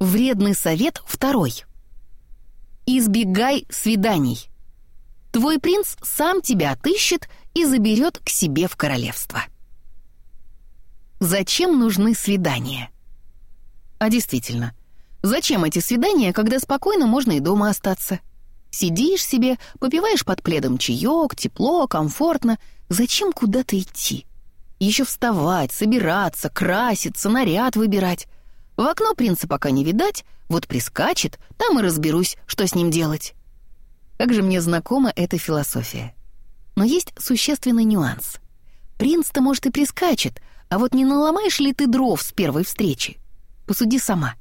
Вредный совет второй. Избегай свиданий. Твой принц сам тебя отыщет и заберет к себе в королевство. Зачем нужны свидания? А действительно, зачем эти свидания, когда спокойно можно и дома остаться? Сидишь себе, попиваешь под пледом чаек, тепло, комфортно. Зачем куда-то идти? Еще вставать, собираться, краситься, наряд выбирать. В окно принца пока не видать, вот прискачет, там и разберусь, что с ним делать. Как же мне знакома эта философия. Но есть существенный нюанс. Принц-то, может, и прискачет, а вот не наломаешь ли ты дров с первой встречи? Посуди сама.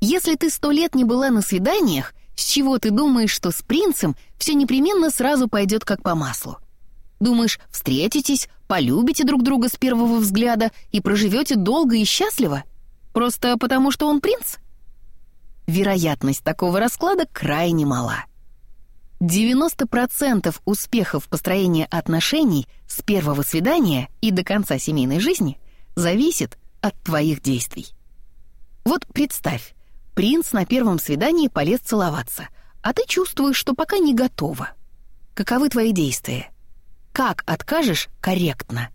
Если ты сто лет не была на свиданиях, с чего ты думаешь, что с принцем все непременно сразу пойдет как по маслу? Думаешь, встретитесь, полюбите друг друга с первого взгляда и проживете долго и счастливо? Просто потому, что он принц? Вероятность такого расклада крайне мала. 90% успехов построения отношений с первого свидания и до конца семейной жизни зависит от твоих действий. Вот представь, принц на первом свидании полез целоваться, а ты чувствуешь, что пока не готова. Каковы твои действия? Как откажешь корректно?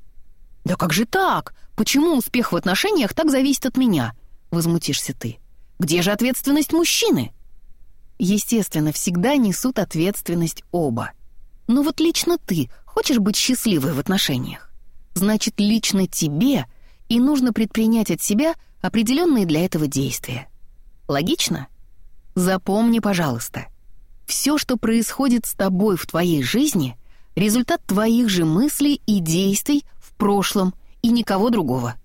«Да как же так? Почему успех в отношениях так зависит от меня?» — возмутишься ты. «Где же ответственность мужчины?» Естественно, всегда несут ответственность оба. Но вот лично ты хочешь быть счастливой в отношениях. Значит, лично тебе и нужно предпринять от себя определенные для этого действия. Логично? Запомни, пожалуйста, все, что происходит с тобой в твоей жизни, результат твоих же мыслей и действий в прошлом и никого другого.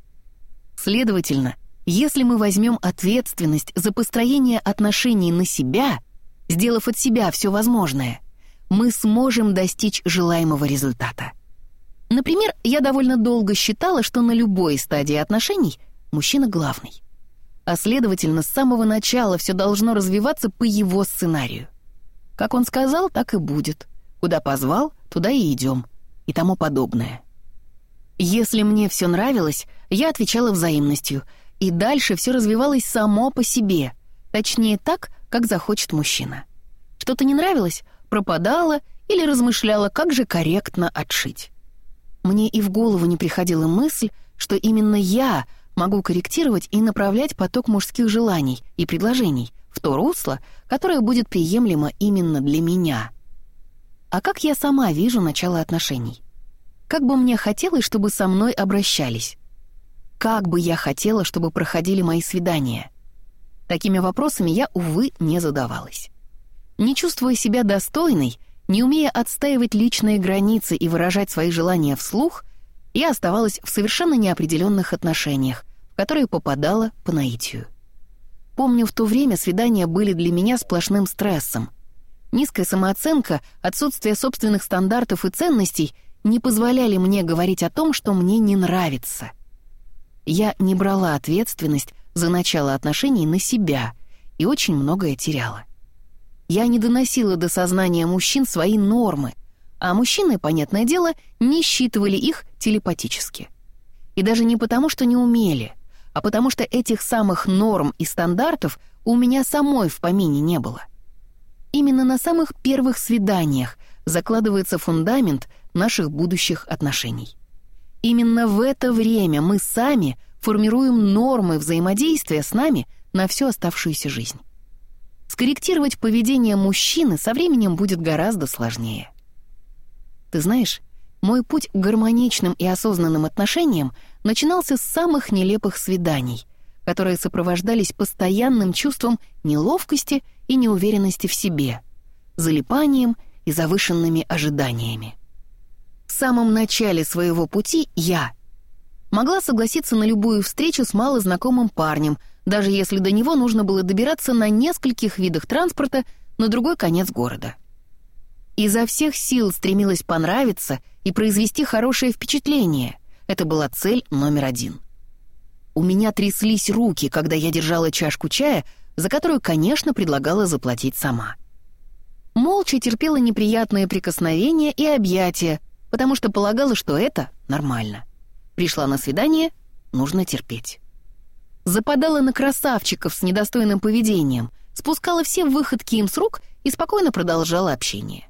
Следовательно, если мы возьмем ответственность за построение отношений на себя, сделав от себя все возможное, мы сможем достичь желаемого результата. Например, я довольно долго считала, что на любой стадии отношений мужчина главный. А следовательно, с самого начала все должно развиваться по его сценарию. Как он сказал, так и будет. Куда позвал, туда и идем. И тому подобное. Если мне все нравилось, я отвечала взаимностью — и дальше все развивалось само по себе, точнее так, как захочет мужчина. Что-то не нравилось, пропадало или размышляла, как же корректно отшить. Мне и в голову не приходила мысль, что именно я могу корректировать и направлять поток мужских желаний и предложений в то русло, которое будет приемлемо именно для меня. А как я сама вижу начало отношений? Как бы мне хотелось, чтобы со мной обращались? Как бы я хотела, чтобы проходили мои свидания? Такими вопросами я, увы, не задавалась. Не чувствуя себя достойной, не умея отстаивать личные границы и выражать свои желания вслух, я оставалась в совершенно неопределенных отношениях, в которые попадала по наитию. Помню, в то время свидания были для меня сплошным стрессом. Низкая самооценка, отсутствие собственных стандартов и ценностей не позволяли мне говорить о том, что мне не нравится. Я не брала ответственность за начало отношений на себя и очень многое теряла. Я не доносила до сознания мужчин свои нормы, а мужчины, понятное дело, не считывали их телепатически. И даже не потому, что не умели, а потому что этих самых норм и стандартов у меня самой в помине не было. Именно на самых первых свиданиях закладывается фундамент наших будущих отношений. Именно в это время мы сами формируем нормы взаимодействия с нами на всю оставшуюся жизнь. Скорректировать поведение мужчины со временем будет гораздо сложнее. Ты знаешь, мой путь к гармоничным и осознанным отношениям начинался с самых нелепых свиданий, которые сопровождались постоянным чувством неловкости и неуверенности в себе, залипанием и завышенными ожиданиями. Самом начале своего пути я могла согласиться на любую встречу с малознакомым парнем, даже если до него нужно было добираться на нескольких видах транспорта на другой конец города. Изо всех сил стремилась понравиться и произвести хорошее впечатление. Это была цель номер один. У меня тряслись руки, когда я держала чашку чая, за которую, конечно, предлагала заплатить сама. Молча терпела неприятные прикосновения и объятия, потому что полагала, что это нормально. Пришла на свидание, нужно терпеть. западала на красавчиков с недостойным поведением, спускала все выходки им с рук и спокойно продолжала общение.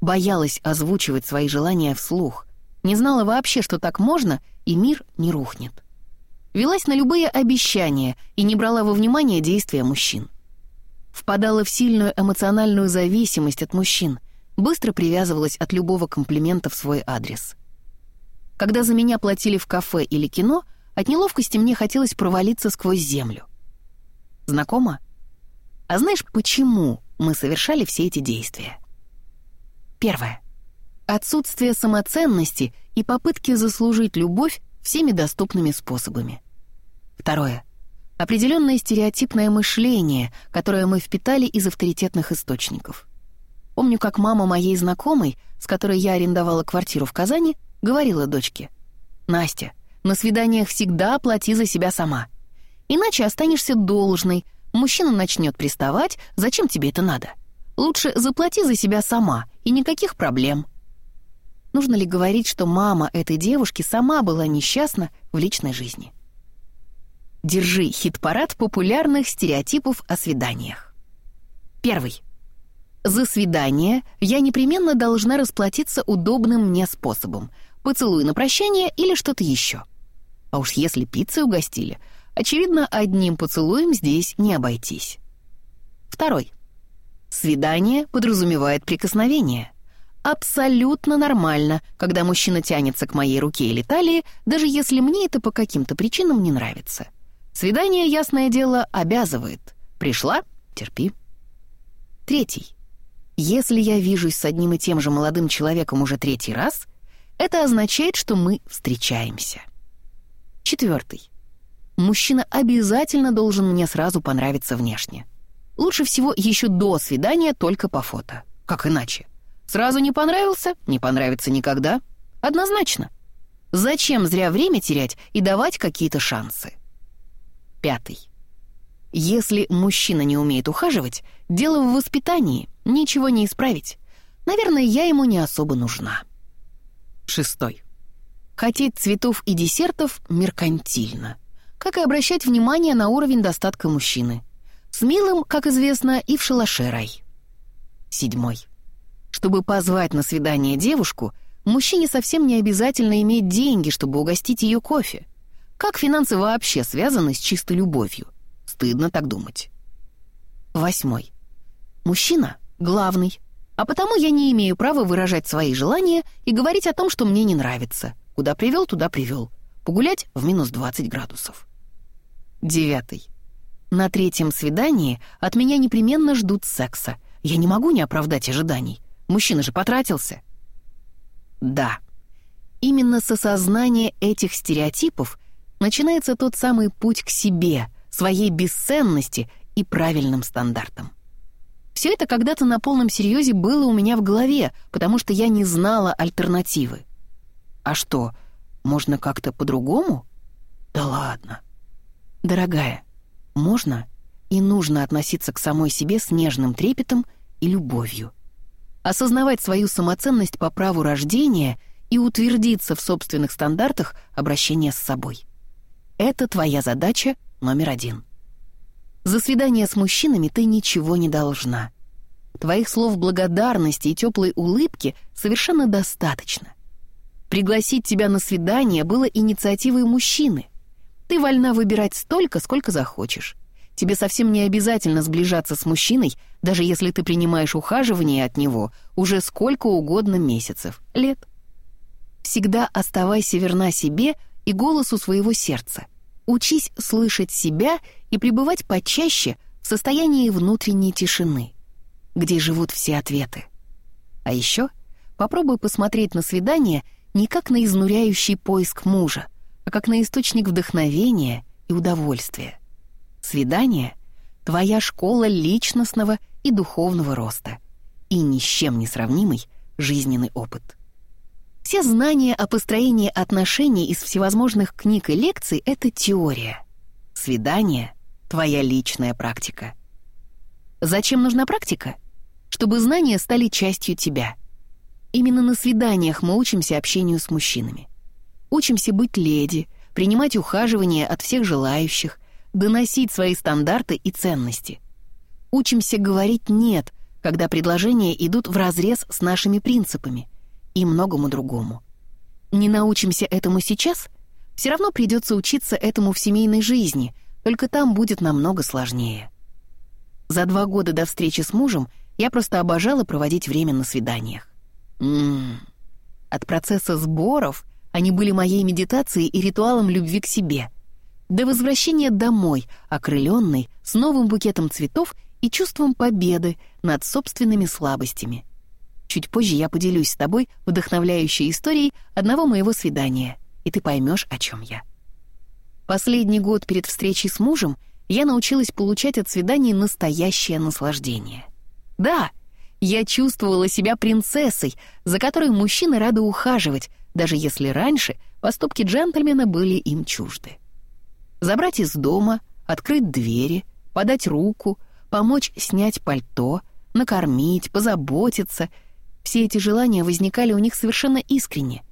Боялась озвучивать свои желания вслух, не знала вообще, что так можно, и мир не рухнет. Велась на любые обещания и не брала во внимание действия мужчин. Впадала в сильную эмоциональную зависимость от мужчин, быстро привязывалась от любого комплимента в свой адрес. Когда за меня платили в кафе или кино, от неловкости мне хотелось провалиться сквозь землю. Знакомо? А знаешь, почему мы совершали все эти действия? Первое. Отсутствие самоценности и попытки заслужить любовь всеми доступными способами. Второе. Определенное стереотипное мышление, которое мы впитали из авторитетных источников. Помню, как мама моей знакомой, с которой я арендовала квартиру в Казани, говорила дочке, «Настя, на свиданиях всегда плати за себя сама. Иначе останешься должной, мужчина начнет приставать, зачем тебе это надо? Лучше заплати за себя сама, и никаких проблем». Нужно ли говорить, что мама этой девушки сама была несчастна в личной жизни? Держи хит-парад популярных стереотипов о свиданиях. Первый. За свидание я непременно должна расплатиться удобным мне способом. Поцелуй на прощание или что-то еще. А уж если пиццей угостили, очевидно, одним поцелуем здесь не обойтись. Второй. Свидание подразумевает прикосновение. Абсолютно нормально, когда мужчина тянется к моей руке или талии, даже если мне это по каким-то причинам не нравится. Свидание, ясное дело, обязывает. Пришла — терпи. Третий. Если я вижусь с одним и тем же молодым человеком уже третий раз, это означает, что мы встречаемся. Четвертый. Мужчина обязательно должен мне сразу понравиться внешне. Лучше всего еще до свидания только по фото. Как иначе? Сразу не понравился, не понравится никогда. Однозначно. Зачем зря время терять и давать какие-то шансы? Пятый. Если мужчина не умеет ухаживать, дело в воспитании, ничего не исправить. Наверное, я ему не особо нужна. Шестой. Хотеть цветов и десертов меркантильно. Как и обращать внимание на уровень достатка мужчины. С милым, как известно, и в шалаше рай. Седьмой. Чтобы позвать на свидание девушку, мужчине совсем не обязательно иметь деньги, чтобы угостить ее кофе. Как финансы вообще связаны с чистой любовью? Стыдно так думать. Восьмой. Мужчина — главный, а потому я не имею права выражать свои желания и говорить о том, что мне не нравится. Куда привел, туда привел. Погулять в минус 20 градусов. Девятый. На третьем свидании от меня непременно ждут секса. Я не могу не оправдать ожиданий. Мужчина же потратился. Да. Именно с осознания этих стереотипов начинается тот самый путь к себе, своей бесценности и правильным стандартам. Все это когда-то на полном серьезе было у меня в голове, потому что я не знала альтернативы. А что, можно как-то по-другому? Да ладно. Дорогая, можно и нужно относиться к самой себе с нежным трепетом и любовью осознавать свою самоценность по праву рождения и утвердиться в собственных стандартах обращения с собой. Это твоя задача номер один. За свидание с мужчинами ты ничего не должна. Твоих слов благодарности и теплой улыбки совершенно достаточно. Пригласить тебя на свидание было инициативой мужчины. Ты вольна выбирать столько, сколько захочешь. Тебе совсем не обязательно сближаться с мужчиной, даже если ты принимаешь ухаживание от него уже сколько угодно месяцев, лет. Всегда оставайся верна себе и голосу своего сердца. Учись слышать себя и пребывать почаще в состоянии внутренней тишины, где живут все ответы. А еще попробуй посмотреть на свидание не как на изнуряющий поиск мужа, а как на источник вдохновения и удовольствия. Свидание — твоя школа личностного и духовного роста и ни с чем не сравнимый жизненный опыт. Все знания о построении отношений из всевозможных книг и лекций — это теория. Свидание — твоя личная практика. Зачем нужна практика? Чтобы знания стали частью тебя. Именно на свиданиях мы учимся общению с мужчинами. Учимся быть леди, принимать ухаживание от всех желающих, доносить свои стандарты и ценности. Учимся говорить «нет», когда предложения идут вразрез с нашими принципами и многому другому. Не научимся этому сейчас, все равно придется учиться этому в семейной жизни, только там будет намного сложнее. За два года до встречи с мужем я просто обожала проводить время на свиданиях. Ммм, от процесса сборов они были моей медитацией и ритуалом любви к себе. До возвращения домой, окрыленной, с новым букетом цветов и чувством победы над собственными слабостями. Чуть позже я поделюсь с тобой вдохновляющей историей одного моего свидания, и ты поймешь, о чем я. Последний год перед встречей с мужем я научилась получать от свиданий настоящее наслаждение. Да, я чувствовала себя принцессой, за которой мужчины рады ухаживать, даже если раньше поступки джентльмена были им чужды. Забрать из дома, открыть двери, подать руку, помочь снять пальто, накормить, позаботиться — все эти желания возникали у них совершенно искренне,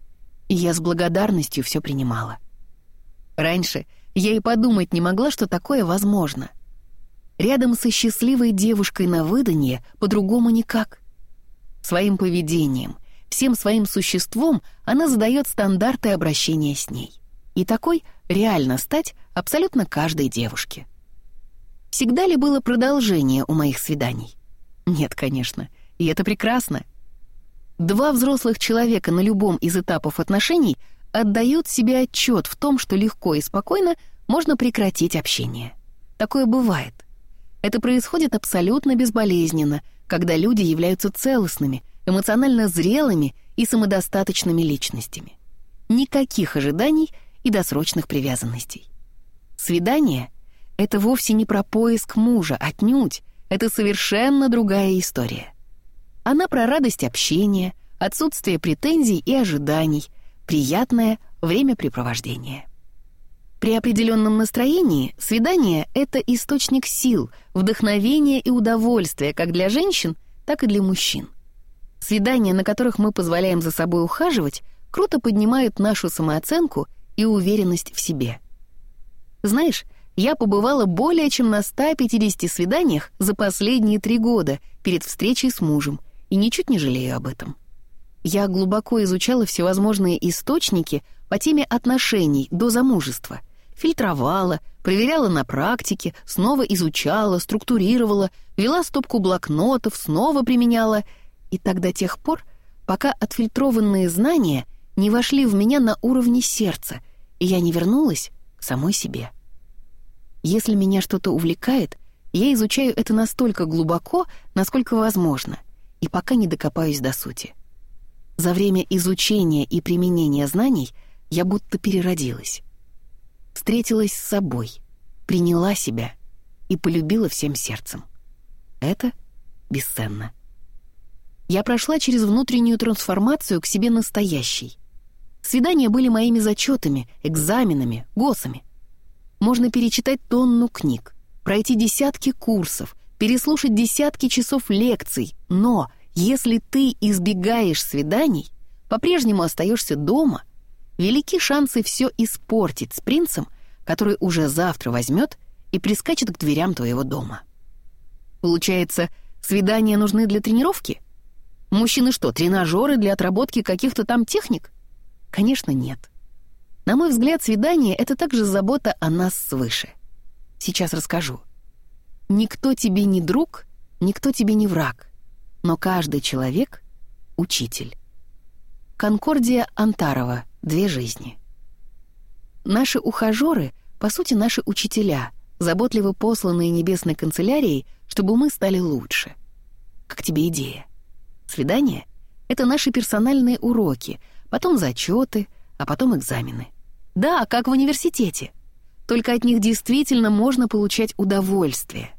и я с благодарностью все принимала. Раньше я и подумать не могла, что такое возможно. Рядом со счастливой девушкой на выданье по-другому никак. Своим поведением, всем своим существом она задает стандарты обращения с ней. И такой реально стать абсолютно каждой девушке. Всегда ли было продолжение у моих свиданий? Нет, конечно, и это прекрасно. Два взрослых человека на любом из этапов отношений отдают себе отчет в том, что легко и спокойно можно прекратить общение. Такое бывает. Это происходит абсолютно безболезненно, когда люди являются целостными, эмоционально зрелыми и самодостаточными личностями. Никаких ожиданий и досрочных привязанностей. Свидание — это вовсе не про поиск мужа, отнюдь. Это совершенно другая история. Она про радость общения, отсутствие претензий и ожиданий, приятное времяпрепровождение. При определенном настроении свидание — это источник сил, вдохновения и удовольствия как для женщин, так и для мужчин. Свидания, на которых мы позволяем за собой ухаживать, круто поднимают нашу самооценку и уверенность в себе. Знаешь, я побывала более чем на 150 свиданиях за последние три года перед встречей с мужем и ничуть не жалею об этом. Я глубоко изучала всевозможные источники по теме отношений до замужества, фильтровала, проверяла на практике, снова изучала, структурировала, вела стопку блокнотов, снова применяла, и так до тех пор, пока отфильтрованные знания не вошли в меня на уровне сердца, и я не вернулась к самой себе. Если меня что-то увлекает, я изучаю это настолько глубоко, насколько возможно, и пока не докопаюсь до сути. За время изучения и применения знаний я будто переродилась. Встретилась с собой, приняла себя и полюбила всем сердцем. Это бесценно. Я прошла через внутреннюю трансформацию к себе настоящей. Свидания были моими зачетами, экзаменами, госами. Можно перечитать тонну книг, пройти десятки курсов, переслушать десятки часов лекций, но если ты избегаешь свиданий, по-прежнему остаешься дома, велики шансы все испортить с принцем, который уже завтра возьмет и прискачет к дверям твоего дома. Получается, свидания нужны для тренировки? Мужчины что, тренажеры для отработки каких-то там техник? Конечно, нет. На мой взгляд, свидание — это также забота о нас свыше. Сейчас расскажу. Никто тебе не друг, никто тебе не враг но каждый человек — учитель. Конкордия Антарова «Две жизни». Наши ухажеры, по сути, наши учителя, заботливо посланные небесной канцелярией, чтобы мы стали лучше. Как тебе идея? Свидание — это наши персональные уроки, потом зачеты, а потом экзамены. Да, как в университете. Только от них действительно можно получать удовольствие.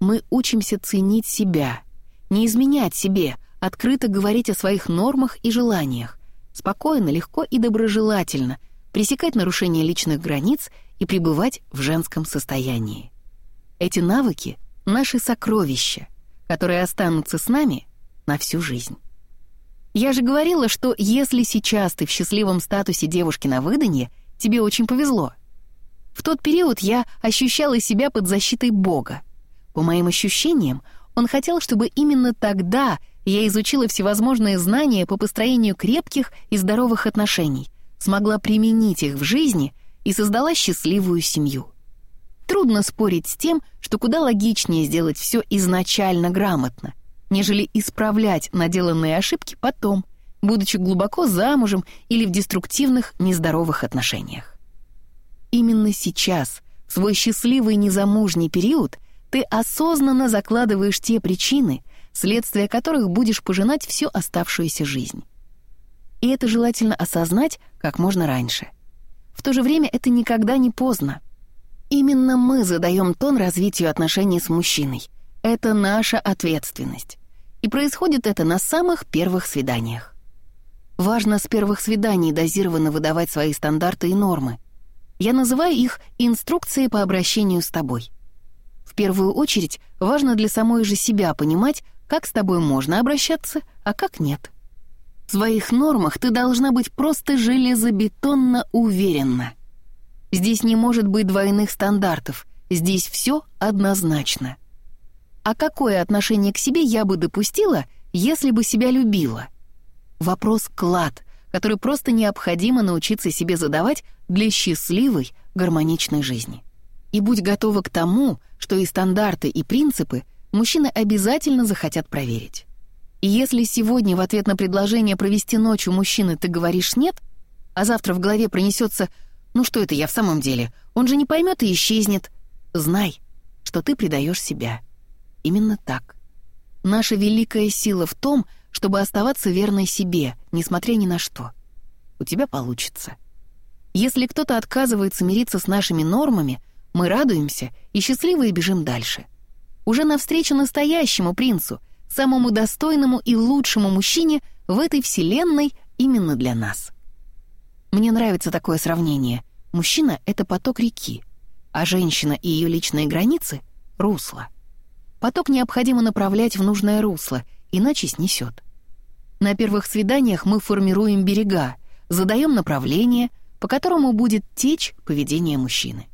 Мы учимся ценить себя — не изменять себе, открыто говорить о своих нормах и желаниях, спокойно, легко и доброжелательно, пресекать нарушение личных границ и пребывать в женском состоянии. Эти навыки — наши сокровища, которые останутся с нами на всю жизнь. Я же говорила, что если сейчас ты в счастливом статусе девушки на выданье, тебе очень повезло. В тот период я ощущала себя под защитой Бога. По моим ощущениям, он хотел, чтобы именно тогда я изучила всевозможные знания по построению крепких и здоровых отношений, смогла применить их в жизни и создала счастливую семью. Трудно спорить с тем, что куда логичнее сделать все изначально грамотно, нежели исправлять наделанные ошибки потом, будучи глубоко замужем или в деструктивных, нездоровых отношениях. Именно сейчас, в свой счастливый незамужний период, ты осознанно закладываешь те причины, следствие которых будешь пожинать всю оставшуюся жизнь. И это желательно осознать как можно раньше. В то же время это никогда не поздно. Именно мы задаем тон развитию отношений с мужчиной. Это наша ответственность. И происходит это на самых первых свиданиях. Важно с первых свиданий дозированно выдавать свои стандарты и нормы. Я называю их инструкцией по обращению с тобой. Первую очередь важно для самой же себя понимать, как с тобой можно обращаться, а как нет. В своих нормах ты должна быть просто железобетонно уверена. Здесь не может быть двойных стандартов, здесь все однозначно. А какое отношение к себе я бы допустила, если бы себя любила? Вопрос клад, который просто необходимо научиться себе задавать для счастливой, гармоничной жизни. И будь готова к тому, что и стандарты, и принципы мужчины обязательно захотят проверить. И если сегодня в ответ на предложение провести ночь у мужчины ты говоришь «нет», а завтра в голове пронесется «ну что это я в самом деле, он же не поймет и исчезнет», знай, что ты предаешь себя. Именно так. Наша великая сила в том, чтобы оставаться верной себе, несмотря ни на что. У тебя получится. Если кто-то отказывается мириться с нашими нормами, мы радуемся и счастливые бежим дальше. Уже навстречу настоящему принцу, самому достойному и лучшему мужчине в этой вселенной именно для нас. Мне нравится такое сравнение. Мужчина — это поток реки, а женщина и ее личные границы — русло. Поток необходимо направлять в нужное русло, иначе снесет. На первых свиданиях мы формируем берега, задаем направление, по которому будет течь поведение мужчины.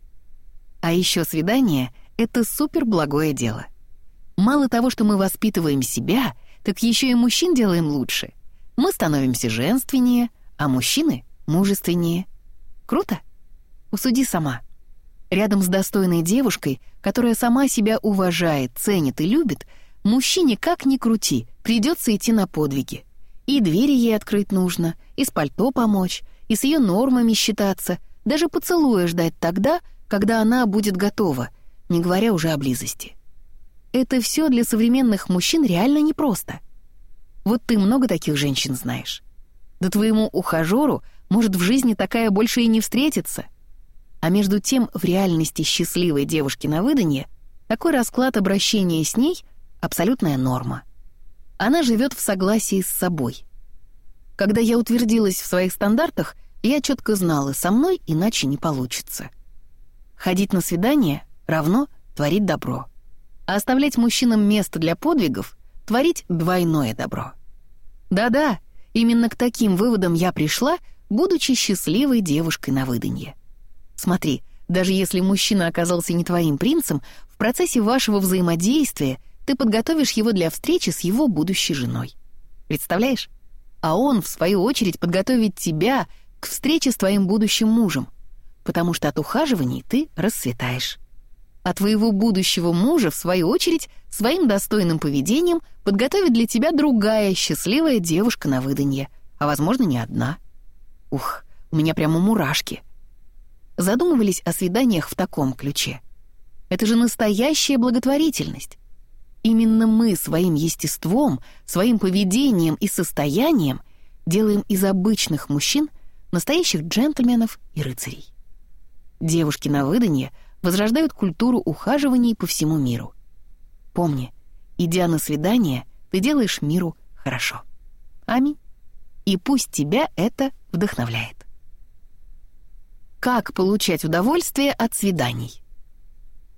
А еще свидание — это суперблагое дело. Мало того, что мы воспитываем себя, так еще и мужчин делаем лучше. Мы становимся женственнее, а мужчины — мужественнее. Круто? Усуди сама. Рядом с достойной девушкой, которая сама себя уважает, ценит и любит, мужчине как ни крути, придется идти на подвиги. И двери ей открыть нужно, и с пальто помочь, и с ее нормами считаться, даже поцелуя ждать тогда, когда она будет готова, не говоря уже о близости. Это все для современных мужчин реально непросто. Вот ты много таких женщин знаешь. Да твоему ухажеру может в жизни такая больше и не встретиться. А между тем в реальности счастливой девушки на выданье такой расклад обращения с ней — абсолютная норма. Она живет в согласии с собой. Когда я утвердилась в своих стандартах, я четко знала, со мной иначе не получится. Ходить на свидание равно творить добро а оставлять мужчинам место для подвигов — творить двойное добро. Да-да, именно к таким выводам я пришла, будучи счастливой девушкой на выданье. Смотри, даже если мужчина оказался не твоим принцем, в процессе вашего взаимодействия ты подготовишь его для встречи с его будущей женой. Представляешь? А он, в свою очередь, подготовит тебя к встрече с твоим будущим мужем, потому что от ухаживаний ты расцветаешь а твоего будущего мужа, в свою очередь, своим достойным поведением подготовит для тебя другая счастливая девушка на выданье, а, возможно, не одна. Ух, у меня прямо мурашки. Задумывались о свиданиях в таком ключе. Это же настоящая благотворительность. Именно мы своим естеством, своим поведением и состоянием делаем из обычных мужчин настоящих джентльменов и рыцарей. Девушки на выданье — возрождают культуру ухаживаний по всему миру. Помни, идя на свидание, ты делаешь миру хорошо. Аминь. И пусть тебя это вдохновляет. Как получать удовольствие от свиданий?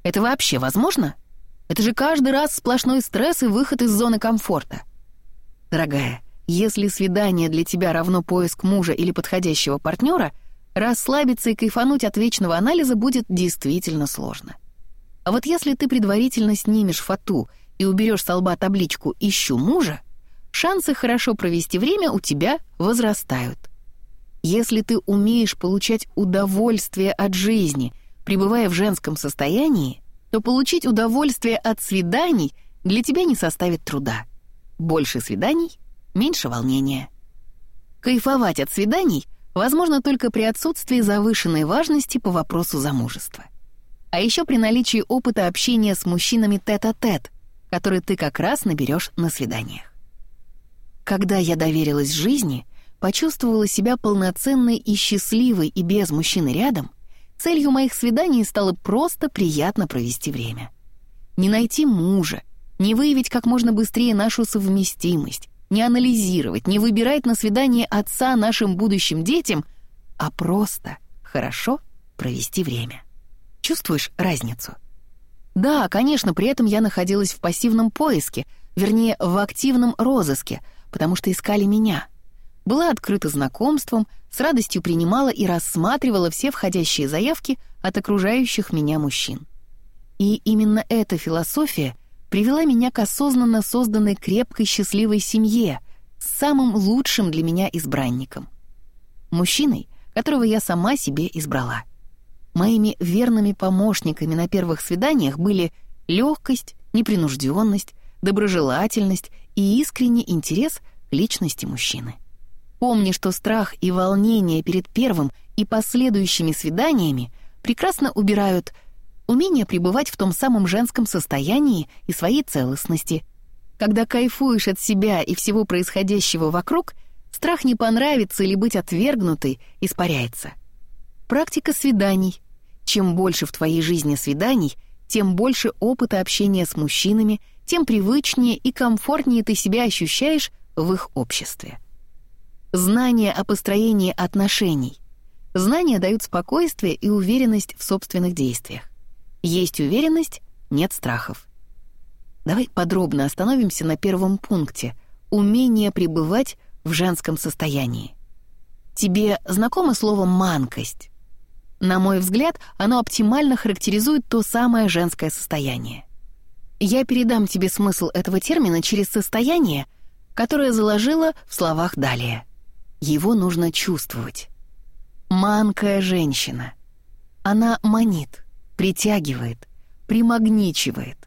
Это вообще возможно? Это же каждый раз сплошной стресс и выход из зоны комфорта. Дорогая, если свидание для тебя равно поиск мужа или подходящего партнера, расслабиться и кайфануть от вечного анализа будет действительно сложно. А вот если ты предварительно снимешь фату и уберешь с лба табличку «Ищу мужа», шансы хорошо провести время у тебя возрастают. Если ты умеешь получать удовольствие от жизни, пребывая в женском состоянии, то получить удовольствие от свиданий для тебя не составит труда. Больше свиданий — меньше волнения. Кайфовать от свиданий возможно только при отсутствии завышенной важности по вопросу замужества. А еще при наличии опыта общения с мужчинами тет-а-тет, который ты как раз наберешь на свиданиях. Когда я доверилась жизни, почувствовала себя полноценной и счастливой и без мужчины рядом, целью моих свиданий стало просто приятно провести время. Не найти мужа, не выявить как можно быстрее нашу совместимость, не анализировать, не выбирать на свидание отца нашим будущим детям, а просто хорошо провести время. Чувствуешь разницу? Да, конечно, при этом я находилась в пассивном поиске, вернее, в активном розыске, потому что искали меня. Была открыта знакомством, с радостью принимала и рассматривала все входящие заявки от окружающих меня мужчин. И именно эта философия привела меня к осознанно созданной крепкой счастливой семье с самым лучшим для меня избранником. Мужчиной, которого я сама себе избрала. Моими верными помощниками на первых свиданиях были легкость, непринужденность, доброжелательность и искренний интерес к личности мужчины. Помни, что страх и волнение перед первым и последующими свиданиями прекрасно убирают умение пребывать в том самом женском состоянии и своей целостности. Когда кайфуешь от себя и всего происходящего вокруг, страх не понравится или быть отвергнутой испаряется. Практика свиданий. Чем больше в твоей жизни свиданий, тем больше опыта общения с мужчинами, тем привычнее и комфортнее ты себя ощущаешь в их обществе. Знания о построении отношений. Знания дают спокойствие и уверенность в собственных действиях. Есть уверенность, нет страхов. Давай подробно остановимся на первом пункте — умение пребывать в женском состоянии. Тебе знакомо слово «манкость»? На мой взгляд, оно оптимально характеризует то самое женское состояние. Я передам тебе смысл этого термина через состояние, которое заложила в словах далее. Его нужно чувствовать. Манкая женщина. Она манит притягивает, примагничивает.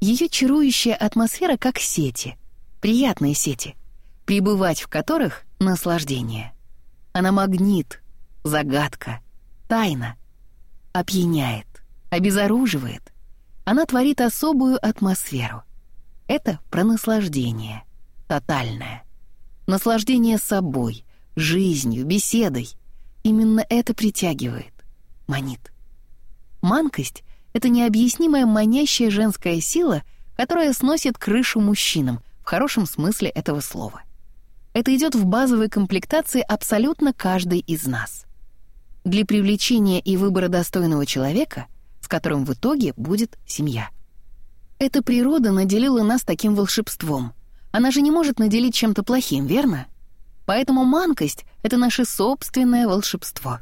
Ее чарующая атмосфера как сети, приятные сети, пребывать в которых — наслаждение. Она магнит, загадка, тайна, опьяняет, обезоруживает. Она творит особую атмосферу. Это про наслаждение, тотальное. Наслаждение собой, жизнью, беседой. Именно это притягивает, манит. Манкость — это необъяснимая манящая женская сила, которая сносит крышу мужчинам, в хорошем смысле этого слова. Это идет в базовой комплектации абсолютно каждой из нас. Для привлечения и выбора достойного человека, с которым в итоге будет семья. Эта природа наделила нас таким волшебством. Она же не может наделить чем-то плохим, верно? Поэтому манкость — это наше собственное волшебство.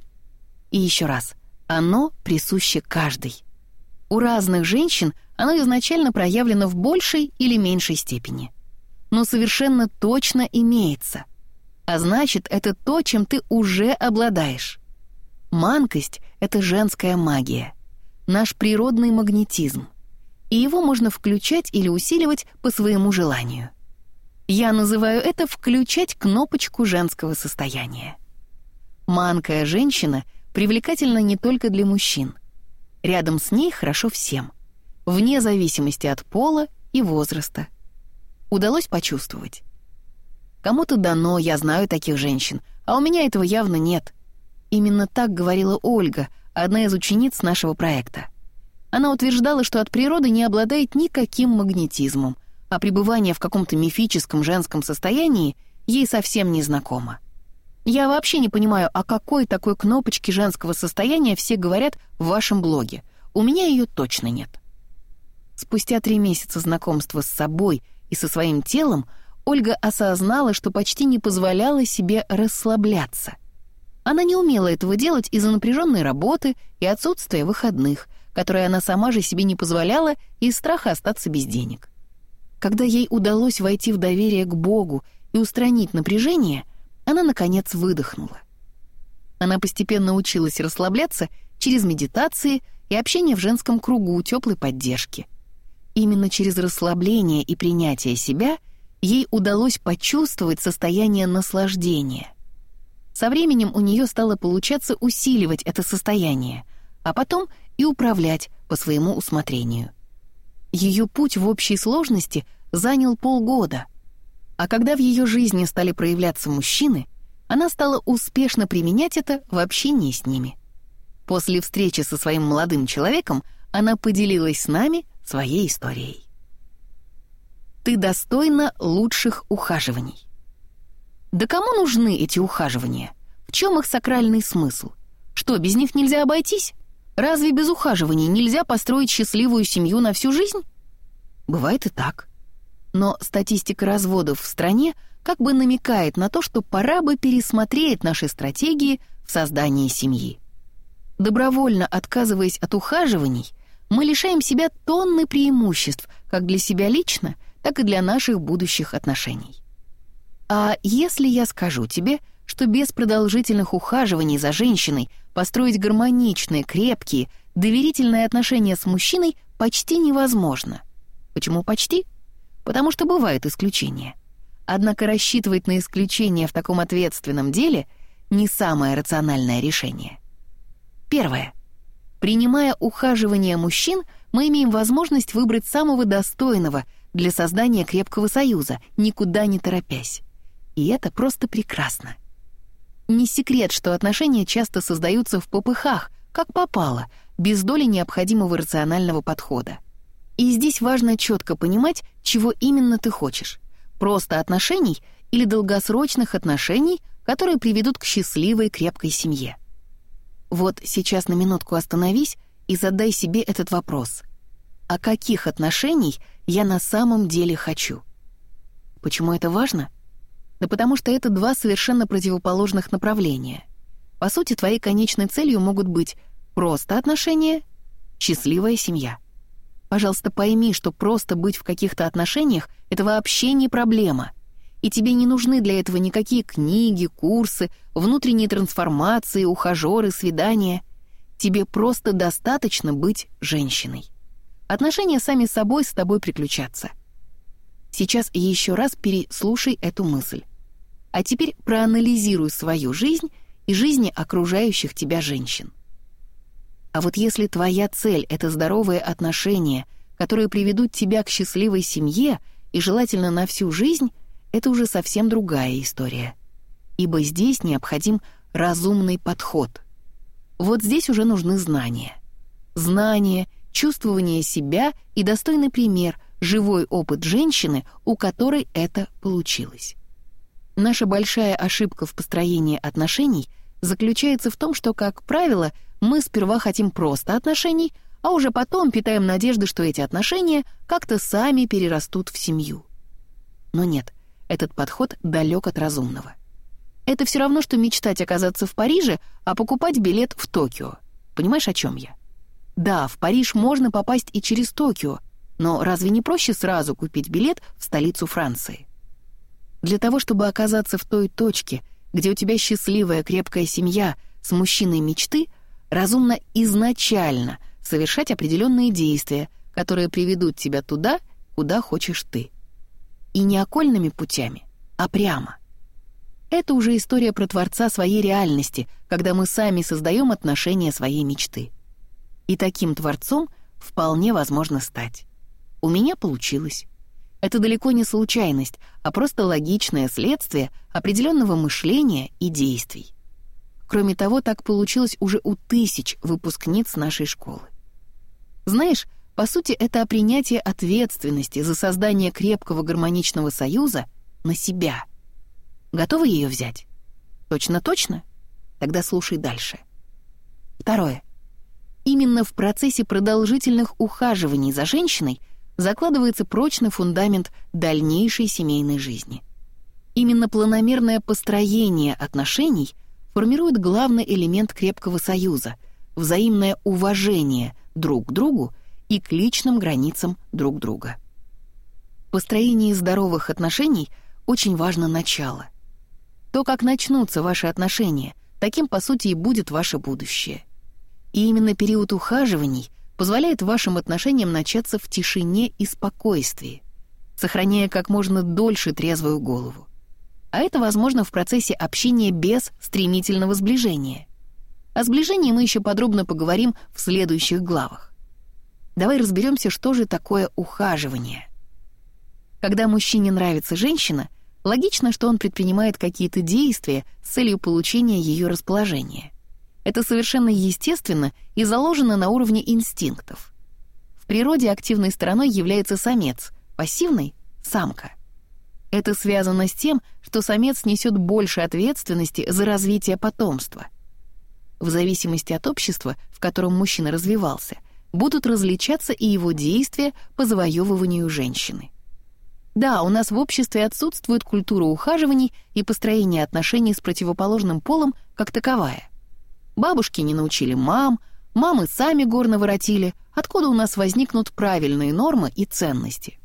И еще раз — оно присуще каждой. У разных женщин оно изначально проявлено в большей или меньшей степени. Но совершенно точно имеется. А значит, это то, чем ты уже обладаешь. Манкость — это женская магия, наш природный магнетизм. И его можно включать или усиливать по своему желанию. Я называю это «включать кнопочку женского состояния». Манкая женщина привлекательна не только для мужчин. Рядом с ней хорошо всем, вне зависимости от пола и возраста. Удалось почувствовать. Кому-то дано, я знаю таких женщин, а у меня этого явно нет. Именно так говорила Ольга, одна из учениц нашего проекта. Она утверждала, что от природы не обладает никаким магнетизмом, а пребывание в каком-то мифическом женском состоянии ей совсем не знакомо. Я вообще не понимаю, о какой такой кнопочке женского состояния все говорят в вашем блоге. У меня ее точно нет. Спустя три месяца знакомства с собой и со своим телом Ольга осознала, что почти не позволяла себе расслабляться. Она не умела этого делать из-за напряженной работы и отсутствия выходных, которые она сама же себе не позволяла из страха остаться без денег. Когда ей удалось войти в доверие к Богу и устранить напряжение, она, наконец, выдохнула. Она постепенно училась расслабляться через медитации и общение в женском кругу теплой поддержки. Именно через расслабление и принятие себя ей удалось почувствовать состояние наслаждения. Со временем у нее стало получаться усиливать это состояние, а потом и управлять по своему усмотрению. Ее путь в общей сложности занял полгода, а когда в ее жизни стали проявляться мужчины, она стала успешно применять это в общении с ними. После встречи со своим молодым человеком она поделилась с нами своей историей. Ты достойна лучших ухаживаний. Да кому нужны эти ухаживания? В чем их сакральный смысл? Что, без них нельзя обойтись? Разве без ухаживаний нельзя построить счастливую семью на всю жизнь? Бывает и так. Но статистика разводов в стране как бы намекает на то, что пора бы пересмотреть наши стратегии в создании семьи. Добровольно отказываясь от ухаживаний, мы лишаем себя тонны преимуществ как для себя лично, так и для наших будущих отношений. А если я скажу тебе, что без продолжительных ухаживаний за женщиной построить гармоничные, крепкие, доверительные отношения с мужчиной почти невозможно. Почему почти? Потому что бывают исключения. Однако рассчитывать на исключения в таком ответственном деле не самое рациональное решение. Первое. Принимая ухаживание мужчин, мы имеем возможность выбрать самого достойного для создания крепкого союза, никуда не торопясь. И это просто прекрасно. Не секрет, что отношения часто создаются в попыхах, как попало, без доли необходимого рационального подхода. И здесь важно четко понимать, чего именно ты хочешь. Просто отношений или долгосрочных отношений, которые приведут к счастливой крепкой семье. Вот сейчас на минутку остановись и задай себе этот вопрос. А каких отношений я на самом деле хочу? Почему это важно? Да потому что это два совершенно противоположных направления. По сути, твоей конечной целью могут быть просто отношения, счастливая семья. Пожалуйста, пойми, что просто быть в каких-то отношениях — это вообще не проблема. И тебе не нужны для этого никакие книги, курсы, внутренние трансформации, ухажеры, свидания. Тебе просто достаточно быть женщиной. Отношения сами собой с тобой приключатся — Сейчас еще раз переслушай эту мысль. А теперь проанализируй свою жизнь и жизни окружающих тебя женщин. А вот если твоя цель — это здоровые отношения, которые приведут тебя к счастливой семье и желательно на всю жизнь, это уже совсем другая история. Ибо здесь необходим разумный подход. Вот здесь уже нужны знания. Знания, чувствование себя и достойный пример, живой опыт женщины, у которой это получилось. Наша большая ошибка в построении отношений заключается в том, что, как правило, мы сперва хотим просто отношений, а уже потом питаем надежды, что эти отношения как-то сами перерастут в семью. Но нет, этот подход далек от разумного. Это все равно, что мечтать оказаться в Париже, а покупать билет в Токио. Понимаешь, о чем я? Да, в Париж можно попасть и через Токио, но разве не проще сразу купить билет в столицу Франции? Для того, чтобы оказаться в той точке, где у тебя счастливая крепкая семья с мужчиной мечты, разумно изначально совершать определенные действия, которые приведут тебя туда, куда хочешь ты. И не окольными путями, а прямо. Это уже история про Творца своей реальности, когда мы сами создаем отношения своей мечты. И таким Творцом вполне возможно стать. У меня получилось. Это далеко не случайность, а просто логичное следствие определенного мышления и действий. Кроме того, так получилось уже у тысяч выпускниц нашей школы. Знаешь, по сути, это о принятии ответственности за создание крепкого гармоничного союза на себя. Готовы ее взять? Точно-точно? Тогда слушай дальше. Второе. Именно в процессе продолжительных ухаживаний за женщиной – закладывается прочный фундамент дальнейшей семейной жизни. Именно планомерное построение отношений формируют главный элемент крепкого союза — взаимное уважение друг к другу и к личным границам друг друга. В построении здоровых отношений очень важно начало. То, как начнутся ваши отношения, таким, по сути, и будет ваше будущее. И именно период ухаживаний позволяет вашим отношениям начаться в тишине и спокойствии, сохраняя как можно дольше трезвую голову. А это возможно в процессе общения без стремительного сближения. О сближении мы еще подробно поговорим в следующих главах. Давай разберемся, что же такое ухаживание. Когда мужчине нравится женщина, логично, что он предпринимает какие-то действия с целью получения ее расположения. Это совершенно естественно и заложено на уровне инстинктов. В природе активной стороной является самец, пассивной — самка. Это связано с тем, что самец несет больше ответственности за развитие потомства. В зависимости от общества, в котором мужчина развивался, будут различаться и его действия по завоевыванию женщины. Да, у нас в обществе отсутствует культура ухаживаний и построения отношений с противоположным полом как таковая. Бабушки не научили мам, мамы сами горно воротили, откуда у нас возникнут правильные нормы и ценности.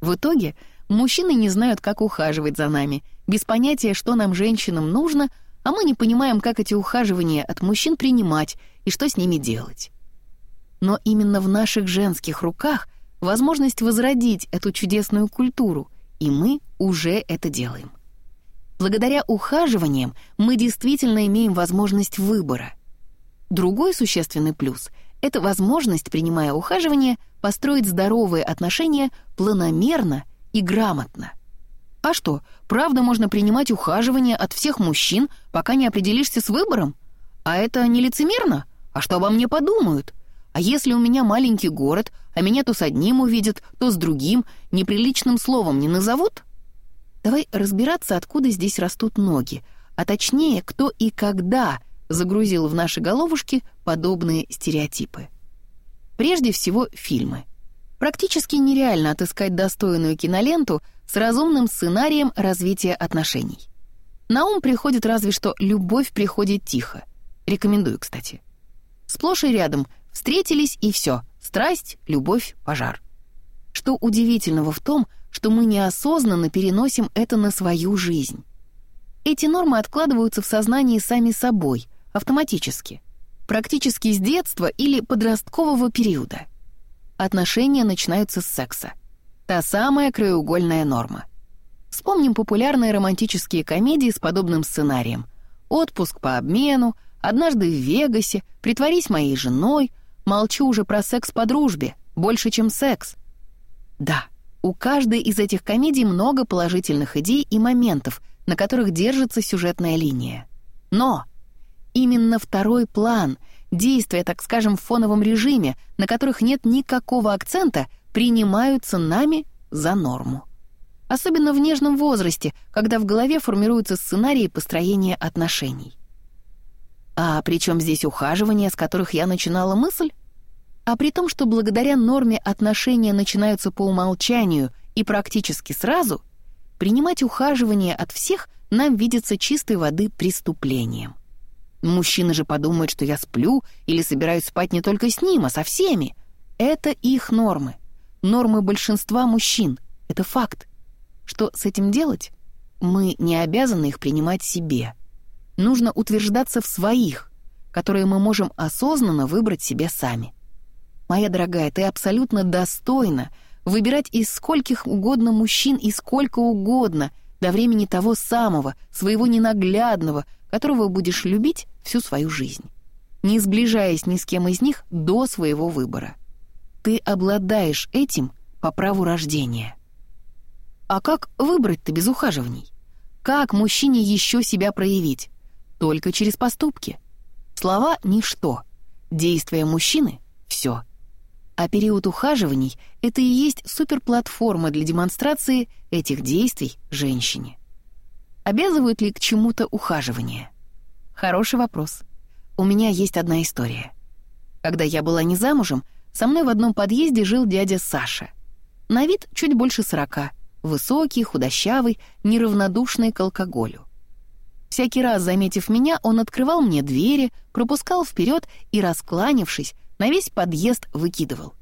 В итоге мужчины не знают, как ухаживать за нами, без понятия, что нам, женщинам, нужно, а мы не понимаем, как эти ухаживания от мужчин принимать и что с ними делать. Но именно в наших женских руках возможность возродить эту чудесную культуру, и мы уже это делаем. Благодаря ухаживаниям мы действительно имеем возможность выбора. Другой существенный плюс — это возможность, принимая ухаживание, построить здоровые отношения планомерно и грамотно. А что, правда можно принимать ухаживание от всех мужчин, пока не определишься с выбором? А это не лицемерно? А что обо мне подумают? А если у меня маленький город, а меня то с одним увидят, то с другим, неприличным словом не назовут? Давай разбираться, откуда здесь растут ноги, а точнее, кто и когда загрузил в наши головушки подобные стереотипы. Прежде всего, фильмы. Практически нереально отыскать достойную киноленту с разумным сценарием развития отношений. На ум приходит разве что «любовь приходит тихо». Рекомендую, кстати. Сплошь и рядом встретились и все. Страсть, любовь, пожар. Что удивительного в том, что мы неосознанно переносим это на свою жизнь. Эти нормы откладываются в сознании сами собой, автоматически, практически с детства или подросткового периода. Отношения начинаются с секса. Та самая краеугольная норма. Вспомним популярные романтические комедии с подобным сценарием. «Отпуск по обмену», «Однажды в Вегасе», «Притворись моей женой», «Молчу уже про секс по дружбе», «Больше, чем секс». Да, у каждой из этих комедий много положительных идей и моментов, на которых держится сюжетная линия. Но именно второй план, действия, так скажем, в фоновом режиме, на которых нет никакого акцента, принимаются нами за норму. Особенно в нежном возрасте, когда в голове формируются сценарии построения отношений. А при здесь ухаживание, с которых я начинала мысль? А при том, что благодаря норме отношения начинаются по умолчанию и практически сразу, принимать ухаживание от всех нам видится чистой воды преступлением. Мужчины же подумают, что я сплю или собираюсь спать не только с ним, а со всеми. Это их нормы. Нормы большинства мужчин. Это факт. Что с этим делать? Мы не обязаны их принимать себе. Нужно утверждаться в своих, которые мы можем осознанно выбрать себе сами. Моя дорогая, ты абсолютно достойна выбирать из скольких угодно мужчин и сколько угодно до времени того самого, своего ненаглядного, которого будешь любить всю свою жизнь, не сближаясь ни с кем из них до своего выбора. Ты обладаешь этим по праву рождения. А как выбрать-то без ухаживаний? Как мужчине еще себя проявить? Только через поступки. Слова — ничто. Действия мужчины — все. А период ухаживаний — это и есть суперплатформа для демонстрации этих действий женщине. Обязывают ли к чему-то ухаживание? Хороший вопрос. У меня есть одна история. Когда я была не замужем, со мной в одном подъезде жил дядя Саша. На вид чуть больше сорока, высокий, худощавый, неравнодушный к алкоголю. Всякий раз, заметив меня, он открывал мне двери, пропускал вперед и, раскланившись, на весь подъезд выкидывал.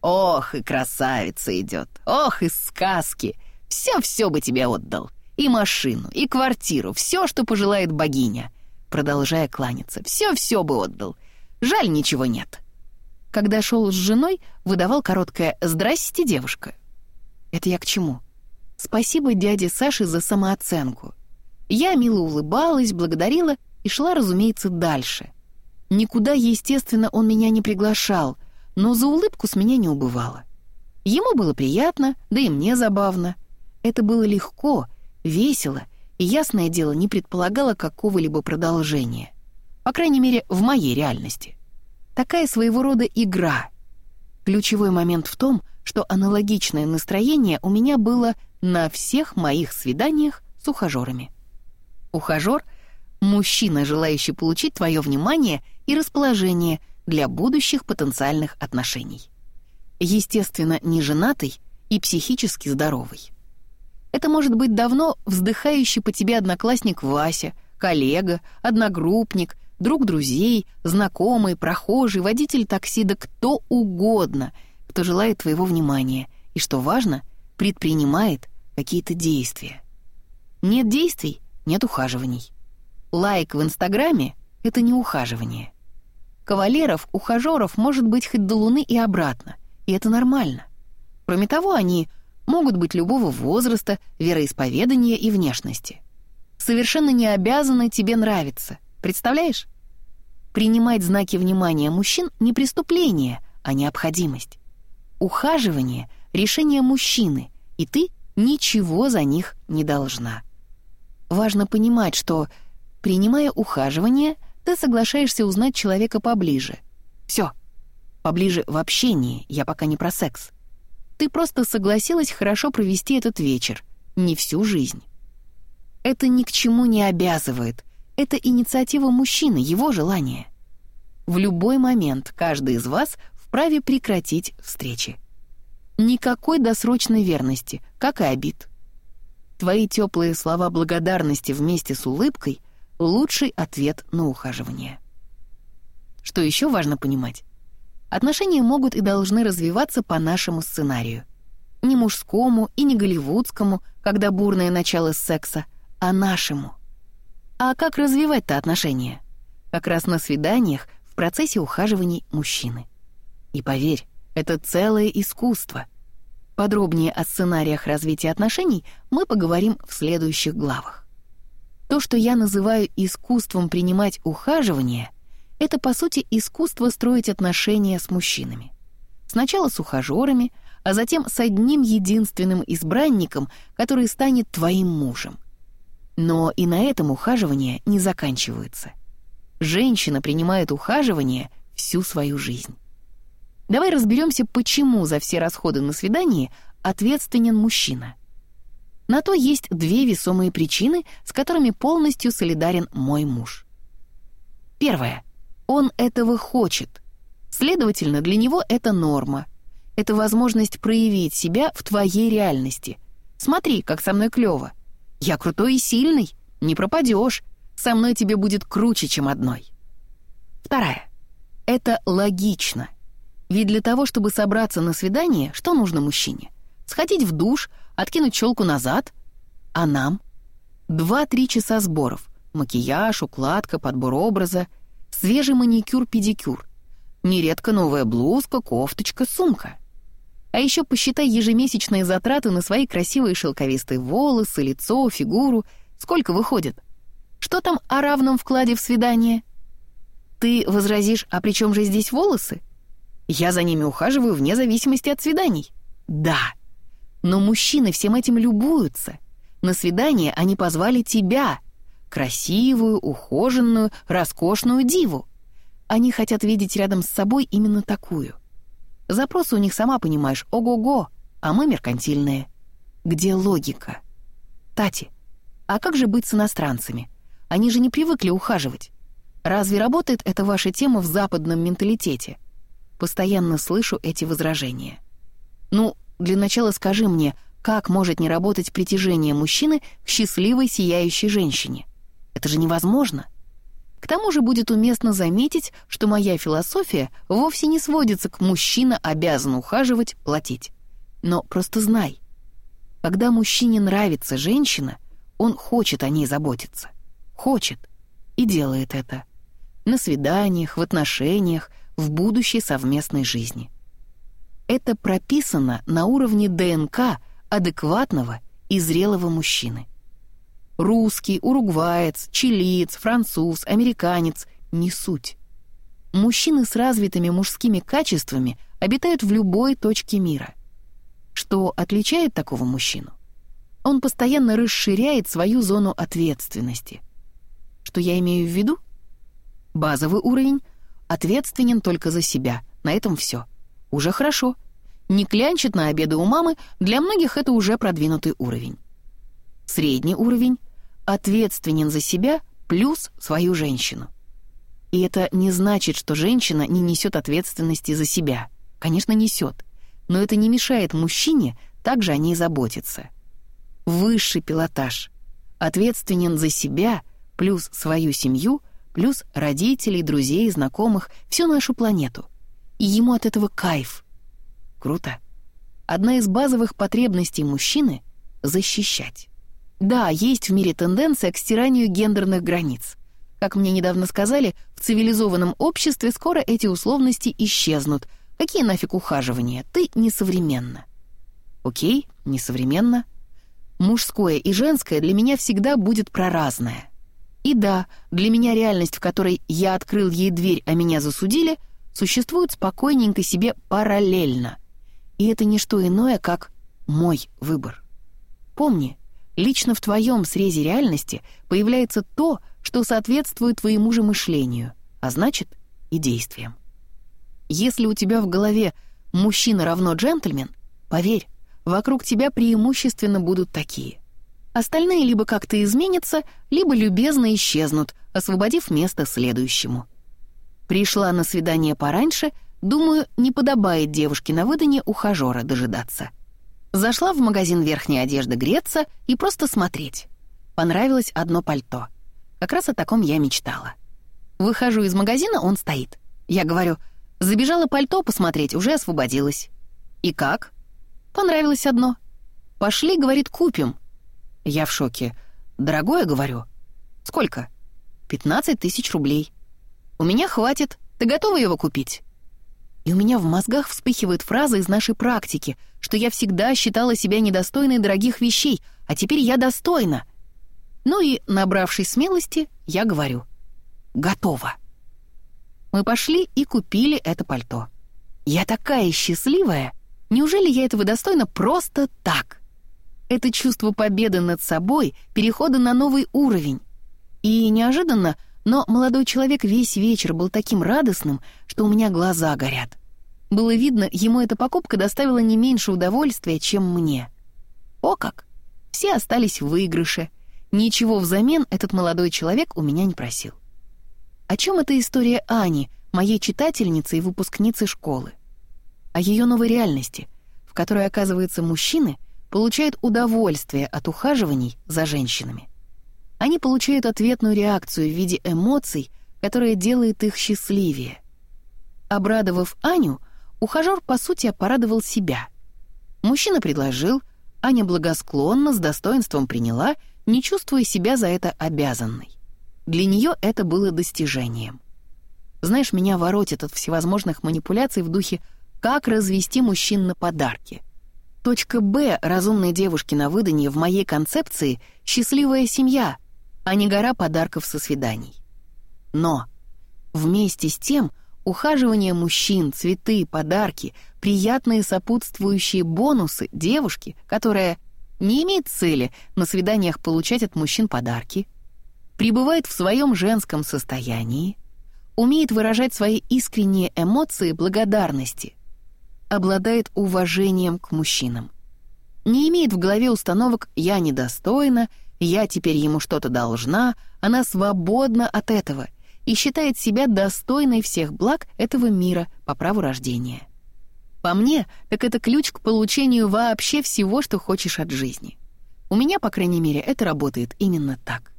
«Ох, и красавица идет! Ох, из сказки! Все-все бы тебе отдал! И машину, и квартиру, все, что пожелает богиня!» Продолжая кланяться, все-все бы отдал. Жаль, ничего нет. Когда шел с женой, выдавал короткое «Здрасте, девушка». Это я к чему? Спасибо дяде Саше за самооценку. Я мило улыбалась, благодарила и шла, разумеется, дальше. Никуда, естественно, он меня не приглашал, но за улыбку с меня не убывало. Ему было приятно, да и мне забавно. Это было легко, весело и, ясное дело, не предполагало какого-либо продолжения. По крайней мере, в моей реальности. Такая своего рода игра. Ключевой момент в том, что аналогичное настроение у меня было на всех моих свиданиях с ухажерами. Ухажер — мужчина, желающий получить твое внимание и расположение для будущих потенциальных отношений. Естественно, не женатый и психически здоровый. Это может быть давно вздыхающий по тебе одноклассник Вася, коллега, одногруппник, друг друзей, знакомый, прохожий, водитель такси, да кто угодно, кто желает твоего внимания и, что важно, предпринимает какие-то действия. Нет действий — нет ухаживаний. Лайк в Инстаграме — это не ухаживание. Кавалеров, ухажеров может быть хоть до луны и обратно, и это нормально. Кроме того, они могут быть любого возраста, вероисповедания и внешности. Совершенно не обязаны тебе нравиться. Представляешь? Принимать знаки внимания мужчин — не преступление, а необходимость. Ухаживание — решение мужчины, и ты ничего за них не должна. Важно понимать, что, принимая ухаживание, ты соглашаешься узнать человека поближе. Все. Поближе в общении, я пока не про секс. Ты просто согласилась хорошо провести этот вечер, не всю жизнь. Это ни к чему не обязывает. Это инициатива мужчины, его желание. В любой момент каждый из вас вправе прекратить встречи. Никакой досрочной верности, как и обид. Твои теплые слова благодарности вместе с улыбкой — лучший ответ на ухаживание. Что еще важно понимать? Отношения могут и должны развиваться по нашему сценарию. Не мужскому и не голливудскому, когда бурное начало секса, а нашему. А как развивать-то отношения? Как раз на свиданиях, в процессе ухаживаний мужчины. И поверь, это целое искусство. Подробнее о сценариях развития отношений мы поговорим в следующих главах. То, что я называю искусством принимать ухаживание, это, по сути, искусство строить отношения с мужчинами. Сначала с ухажерами, а затем с одним единственным избранником, который станет твоим мужем. Но и на этом ухаживание не заканчивается. Женщина принимает ухаживание всю свою жизнь. Давай разберемся, почему за все расходы на свидание ответственен мужчина. На то есть две весомые причины, с которыми полностью солидарен мой муж. Первое. Он этого хочет. Следовательно, для него это норма. Это возможность проявить себя в твоей реальности. Смотри, как со мной клёво. Я крутой и сильный, не пропадешь. Со мной тебе будет круче, чем одной. Вторая. Это логично — ведь для того, чтобы собраться на свидание, что нужно мужчине? Сходить в душ, откинуть челку назад. А нам? Два-три часа сборов. Макияж, укладка, подбор образа, свежий маникюр-педикюр. Нередко новая блузка, кофточка, сумка. А еще посчитай ежемесячные затраты на свои красивые шелковистые волосы, лицо, фигуру. Сколько выходит? Что там о равном вкладе в свидание? Ты возразишь, а при чем же здесь волосы? Я за ними ухаживаю вне зависимости от свиданий. Да. Но мужчины всем этим любуются. На свидание они позвали тебя, красивую, ухоженную, роскошную диву. Они хотят видеть рядом с собой именно такую. Запросы у них, сама понимаешь, ого-го, а мы меркантильные. Где логика? Тати, а как же быть с иностранцами? Они же не привыкли ухаживать. Разве работает эта ваша тема в западном менталитете? Постоянно слышу эти возражения. Ну, для начала скажи мне, как может не работать притяжение мужчины к счастливой сияющей женщине? Это же невозможно. К тому же будет уместно заметить, что моя философия вовсе не сводится к «мужчина обязан ухаживать, платить». Но просто знай, когда мужчине нравится женщина, он хочет о ней заботиться. Хочет. И делает это. На свиданиях, в отношениях, в будущей совместной жизни. Это прописано на уровне ДНК адекватного и зрелого мужчины. Русский, уругваец, чилиец, француз, американец — не суть. Мужчины с развитыми мужскими качествами обитают в любой точке мира. Что отличает такого мужчину? Он постоянно расширяет свою зону ответственности. Что я имею в виду? Базовый уровень — ответственен только за себя, на этом все. Уже хорошо. Не клянчит на обеды у мамы, для многих это уже продвинутый уровень. Средний уровень ответственен за себя плюс свою женщину. И это не значит, что женщина не несет ответственности за себя. Конечно, несет. Но это не мешает мужчине также о ней заботиться. Высший пилотаж. Ответственен за себя плюс свою семью, плюс родителей, друзей, знакомых, всю нашу планету. И ему от этого кайф. Круто. Одна из базовых потребностей мужчины — защищать. Да, есть в мире тенденция к стиранию гендерных границ. Как мне недавно сказали, в цивилизованном обществе скоро эти условности исчезнут. Какие нафиг ухаживания? Ты несовременна. Окей, несовременно. Мужское и женское для меня всегда будет проразное. И да, для меня реальность, в которой я открыл ей дверь, а меня засудили, существует спокойненько себе параллельно. И это не что иное, как мой выбор. Помни, Лично в твоем срезе реальности появляется то, что соответствует твоему же мышлению, а значит и действиям. Если у тебя в голове «мужчина равно джентльмен», поверь, вокруг тебя преимущественно будут такие. Остальные либо как-то изменятся, либо любезно исчезнут, освободив место следующему. Пришла на свидание пораньше, думаю, не подобает девушке на выдане ухажера дожидаться. Зашла в магазин верхней одежды греться и просто смотреть. Понравилось одно пальто. Как раз о таком я мечтала. Выхожу из магазина, он стоит. Я говорю, забежала пальто посмотреть, уже освободилась. И как? Понравилось одно. Пошли, говорит, купим. Я в шоке. Дорогое, говорю. Сколько? 15 тысяч рублей. У меня хватит. Ты готова его купить? И у меня в мозгах вспыхивает фраза из нашей практики, что я всегда считала себя недостойной дорогих вещей, а теперь я достойна. Ну и, набравшись смелости, я говорю «Готово». Мы пошли и купили это пальто. Я такая счастливая. Неужели я этого достойна просто так? Это чувство победы над собой, перехода на новый уровень. И неожиданно но молодой человек весь вечер был таким радостным, что у меня глаза горят. Было видно, ему эта покупка доставила не меньше удовольствия, чем мне. О как! Все остались в выигрыше. Ничего взамен этот молодой человек у меня не просил. О чем эта история Ани, моей читательницы и выпускницы школы? О ее новой реальности, в которой, оказывается, мужчины получают удовольствие от ухаживаний за женщинами они получают ответную реакцию в виде эмоций, которая делает их счастливее. Обрадовав Аню, ухажер, по сути, порадовал себя. Мужчина предложил, Аня благосклонно, с достоинством приняла, не чувствуя себя за это обязанной. Для нее это было достижением. Знаешь, меня воротит от всевозможных манипуляций в духе «как развести мужчин на подарки». Точка «Б» разумной девушки на выданье в моей концепции — счастливая семья — а не гора подарков со свиданий. Но вместе с тем ухаживание мужчин, цветы, подарки, приятные сопутствующие бонусы девушки, которая не имеет цели на свиданиях получать от мужчин подарки, пребывает в своем женском состоянии, умеет выражать свои искренние эмоции благодарности, обладает уважением к мужчинам, не имеет в голове установок «я недостойна», я теперь ему что-то должна, она свободна от этого и считает себя достойной всех благ этого мира по праву рождения. По мне, так это ключ к получению вообще всего, что хочешь от жизни. У меня, по крайней мере, это работает именно так.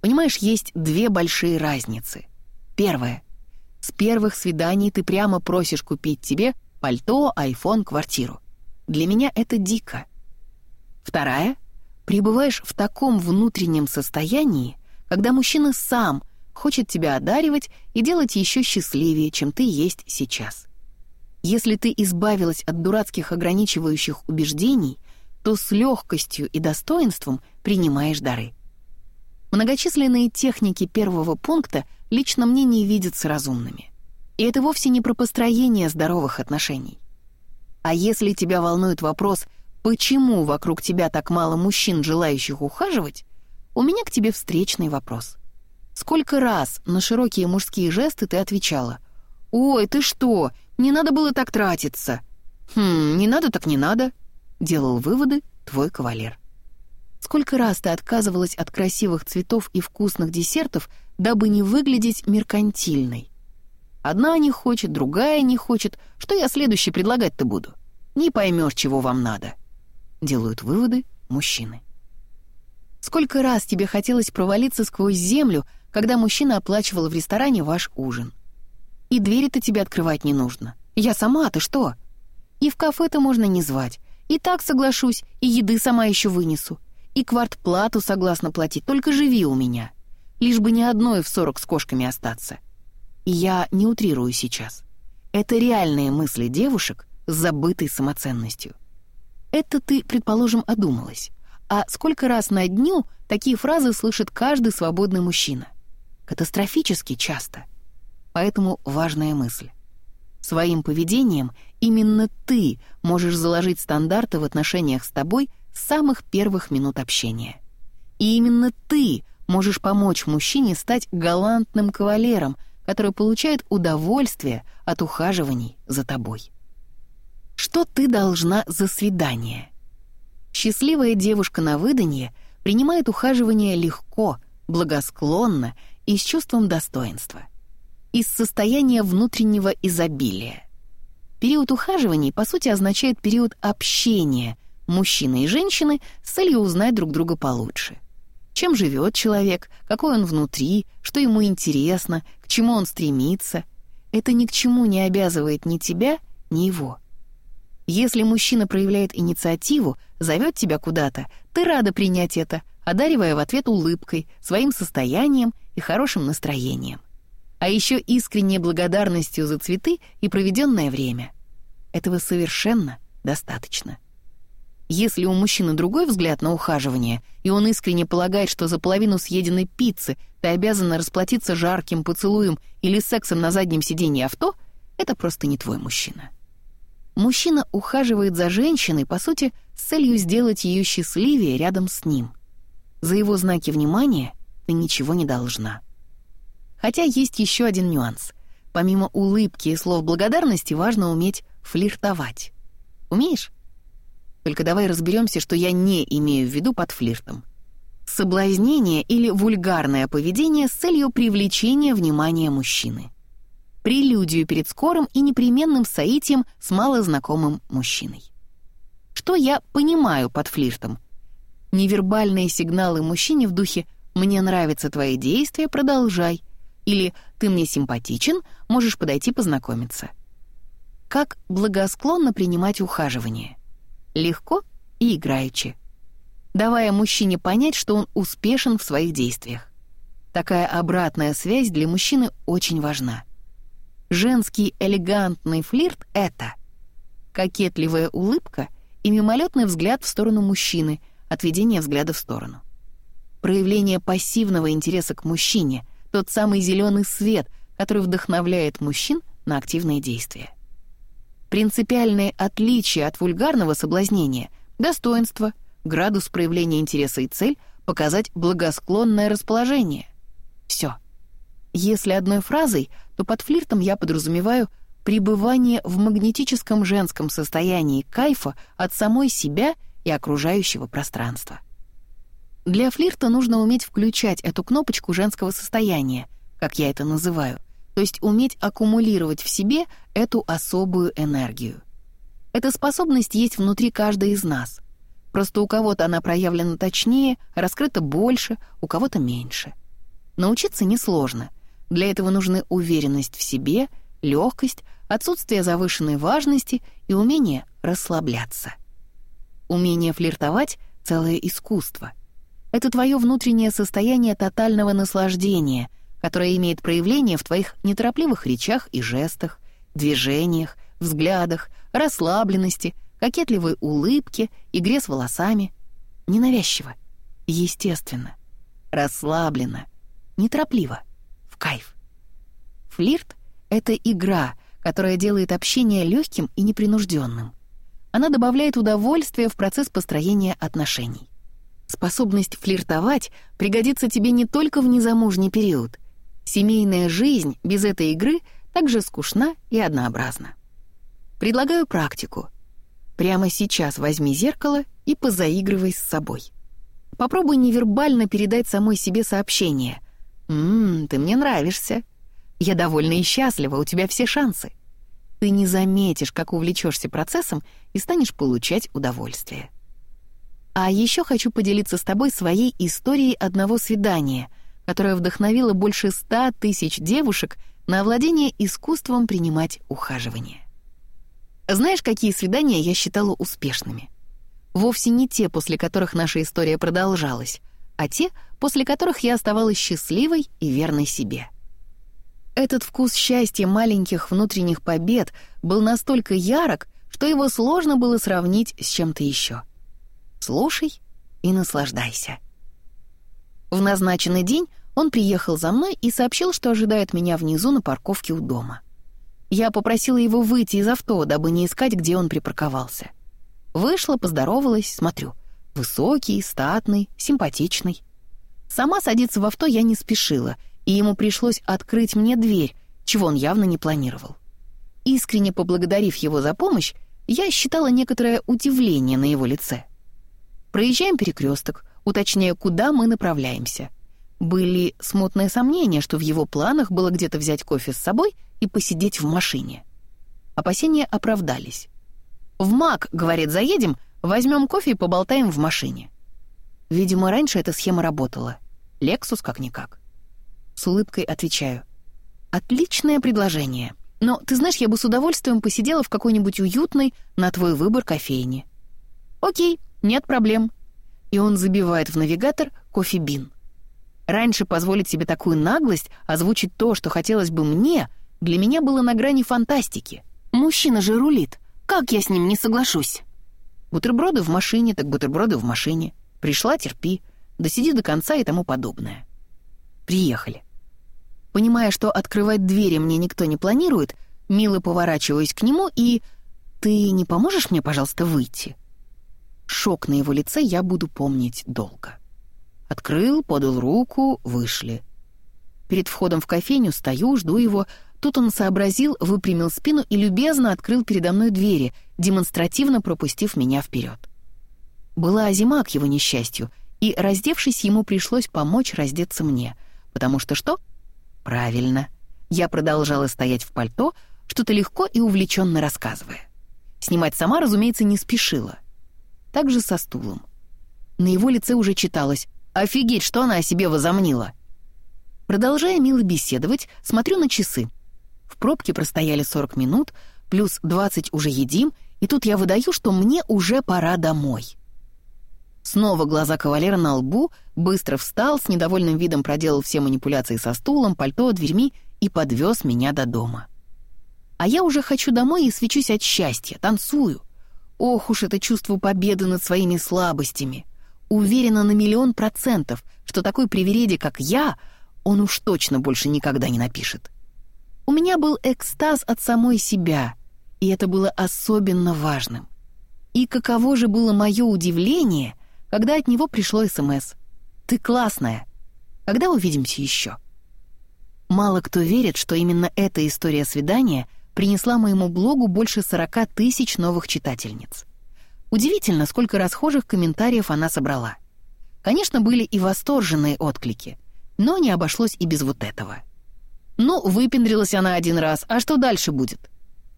Понимаешь, есть две большие разницы. Первая. С первых свиданий ты прямо просишь купить тебе пальто, айфон, квартиру. Для меня это дико. Вторая. Пребываешь в таком внутреннем состоянии, когда мужчина сам хочет тебя одаривать и делать еще счастливее, чем ты есть сейчас. Если ты избавилась от дурацких ограничивающих убеждений, то с легкостью и достоинством принимаешь дары. Многочисленные техники первого пункта лично мне не видятся разумными. И это вовсе не про построение здоровых отношений. А если тебя волнует вопрос, почему вокруг тебя так мало мужчин, желающих ухаживать, у меня к тебе встречный вопрос. Сколько раз на широкие мужские жесты ты отвечала «Ой, ты что, не надо было так тратиться». «Хм, не надо так не надо», — делал выводы твой кавалер. Сколько раз ты отказывалась от красивых цветов и вкусных десертов, дабы не выглядеть меркантильной? Одна не хочет, другая не хочет. Что я следующий предлагать-то буду? Не поймешь, чего вам надо. Делают выводы мужчины. Сколько раз тебе хотелось провалиться сквозь землю, когда мужчина оплачивал в ресторане ваш ужин? И двери-то тебе открывать не нужно. Я сама, ты что? И в кафе-то можно не звать. И так соглашусь, и еды сама еще вынесу и квартплату согласна платить, только живи у меня. Лишь бы не одной в сорок с кошками остаться. И я не утрирую сейчас. Это реальные мысли девушек с забытой самоценностью. Это ты, предположим, одумалась. А сколько раз на дню такие фразы слышит каждый свободный мужчина? Катастрофически часто. Поэтому важная мысль. Своим поведением именно ты можешь заложить стандарты в отношениях с тобой с самых первых минут общения. И именно ты можешь помочь мужчине стать галантным кавалером, который получает удовольствие от ухаживаний за тобой. Что ты должна за свидание? Счастливая девушка на выданье принимает ухаживание легко, благосклонно и с чувством достоинства. Из состояния внутреннего изобилия. Период ухаживаний, по сути, означает период общения — мужчины и женщины с целью узнать друг друга получше. Чем живет человек, какой он внутри, что ему интересно, к чему он стремится. Это ни к чему не обязывает ни тебя, ни его. Если мужчина проявляет инициативу, зовет тебя куда-то, ты рада принять это, одаривая в ответ улыбкой, своим состоянием и хорошим настроением. А еще искренней благодарностью за цветы и проведенное время. Этого совершенно достаточно. Если у мужчины другой взгляд на ухаживание, и он искренне полагает, что за половину съеденной пиццы ты обязана расплатиться жарким поцелуем или сексом на заднем сиденье авто, это просто не твой мужчина. Мужчина ухаживает за женщиной, по сути, с целью сделать ее счастливее рядом с ним. За его знаки внимания ты ничего не должна. Хотя есть еще один нюанс. Помимо улыбки и слов благодарности важно уметь флиртовать. Умеешь? Только давай разберемся, что я не имею в виду под флиртом. Соблазнение или вульгарное поведение с целью привлечения внимания мужчины. Прелюдию перед скорым и непременным соитием с малознакомым мужчиной. Что я понимаю под флиртом? Невербальные сигналы мужчине в духе «мне нравятся твои действия, продолжай» или «ты мне симпатичен, можешь подойти познакомиться». Как благосклонно принимать ухаживание? легко и играючи, давая мужчине понять, что он успешен в своих действиях. Такая обратная связь для мужчины очень важна. Женский элегантный флирт — это кокетливая улыбка и мимолетный взгляд в сторону мужчины, отведение взгляда в сторону. Проявление пассивного интереса к мужчине — тот самый зеленый свет, который вдохновляет мужчин на активные действия. Принципиальное отличие от вульгарного соблазнения — достоинство, градус проявления интереса и цель — показать благосклонное расположение. Все. Если одной фразой, то под флиртом я подразумеваю пребывание в магнетическом женском состоянии кайфа от самой себя и окружающего пространства. Для флирта нужно уметь включать эту кнопочку женского состояния, как я это называю, то есть уметь аккумулировать в себе эту особую энергию. Эта способность есть внутри каждой из нас. Просто у кого-то она проявлена точнее, раскрыта больше, у кого-то меньше. Научиться несложно. Для этого нужны уверенность в себе, легкость, отсутствие завышенной важности и умение расслабляться. Умение флиртовать — целое искусство. Это твое внутреннее состояние тотального наслаждения, которое имеет проявление в твоих неторопливых речах и жестах, движениях, взглядах, расслабленности, кокетливой улыбке, игре с волосами. Ненавязчиво, естественно, расслабленно, неторопливо, кайф. Флирт — это игра, которая делает общение легким и непринужденным. Она добавляет удовольствие в процесс построения отношений. Способность флиртовать пригодится тебе не только в незамужний период. Семейная жизнь без этой игры также скучна и однообразна. Предлагаю практику. Прямо сейчас возьми зеркало и позаигрывай с собой. Попробуй невербально передать самой себе сообщение. «Ммм, ты мне нравишься. Я довольна и счастлива, у тебя все шансы». Ты не заметишь, как увлечешься процессом и станешь получать удовольствие. А еще хочу поделиться с тобой своей историей одного свидания, которое вдохновило больше ста тысяч девушек на овладение искусством принимать ухаживание. Знаешь, какие свидания я считала успешными? Вовсе не те, после которых наша история продолжалась, а те, после которых я оставалась счастливой и верной себе. Этот вкус счастья маленьких внутренних побед был настолько ярок, что его сложно было сравнить с чем-то еще. Слушай и наслаждайся. В назначенный день он приехал за мной и сообщил, что ожидает меня внизу на парковке у дома. Я попросила его выйти из авто, дабы не искать, где он припарковался. Вышла, поздоровалась, смотрю. Высокий, статный, симпатичный. Сама садиться в авто я не спешила, и ему пришлось открыть мне дверь, чего он явно не планировал. Искренне поблагодарив его за помощь, я считала некоторое удивление на его лице. Проезжаем перекресток, уточняя, куда мы направляемся. Были смутные сомнения, что в его планах было где-то взять кофе с собой и посидеть в машине. Опасения оправдались. «В МАК, — говорит, — заедем, возьмем кофе и поболтаем в машине». Видимо, раньше эта схема работала. «Лексус как-никак». С улыбкой отвечаю. «Отличное предложение. Но, ты знаешь, я бы с удовольствием посидела в какой-нибудь уютной, на твой выбор, кофейне». «Окей, нет проблем». И он забивает в навигатор кофе-бин. Раньше позволить себе такую наглость, озвучить то, что хотелось бы мне, для меня было на грани фантастики. Мужчина же рулит. Как я с ним не соглашусь? Бутерброды в машине, так бутерброды в машине. Пришла, терпи. Досиди до конца и тому подобное. Приехали. Понимая, что открывать двери мне никто не планирует, мило поворачиваюсь к нему и... «Ты не поможешь мне, пожалуйста, выйти?» Шок на его лице я буду помнить долго. Открыл, подал руку, вышли. Перед входом в кофейню стою, жду его. Тут он сообразил, выпрямил спину и любезно открыл передо мной двери, демонстративно пропустив меня вперед. Была зима к его несчастью, и, раздевшись, ему пришлось помочь раздеться мне. Потому что что? Правильно. Я продолжала стоять в пальто, что-то легко и увлеченно рассказывая. Снимать сама, разумеется, не спешила. Так же со стулом. На его лице уже читалось Офигеть, что она о себе возомнила!» Продолжая мило беседовать, смотрю на часы. В пробке простояли 40 минут, плюс 20 уже едим, и тут я выдаю, что мне уже пора домой. Снова глаза кавалера на лбу, быстро встал, с недовольным видом проделал все манипуляции со стулом, пальто, дверьми и подвез меня до дома. А я уже хочу домой и свечусь от счастья, танцую. Ох уж это чувство победы над своими слабостями. Уверена на миллион процентов, что такой привереди, как я, он уж точно больше никогда не напишет. У меня был экстаз от самой себя, и это было особенно важным. И каково же было мое удивление, когда от него пришло СМС. «Ты классная. Когда увидимся еще?» Мало кто верит, что именно эта история свидания принесла моему блогу больше 40 тысяч новых читательниц. Удивительно, сколько расхожих комментариев она собрала. Конечно, были и восторженные отклики, но не обошлось и без вот этого. Ну, выпендрилась она один раз, а что дальше будет?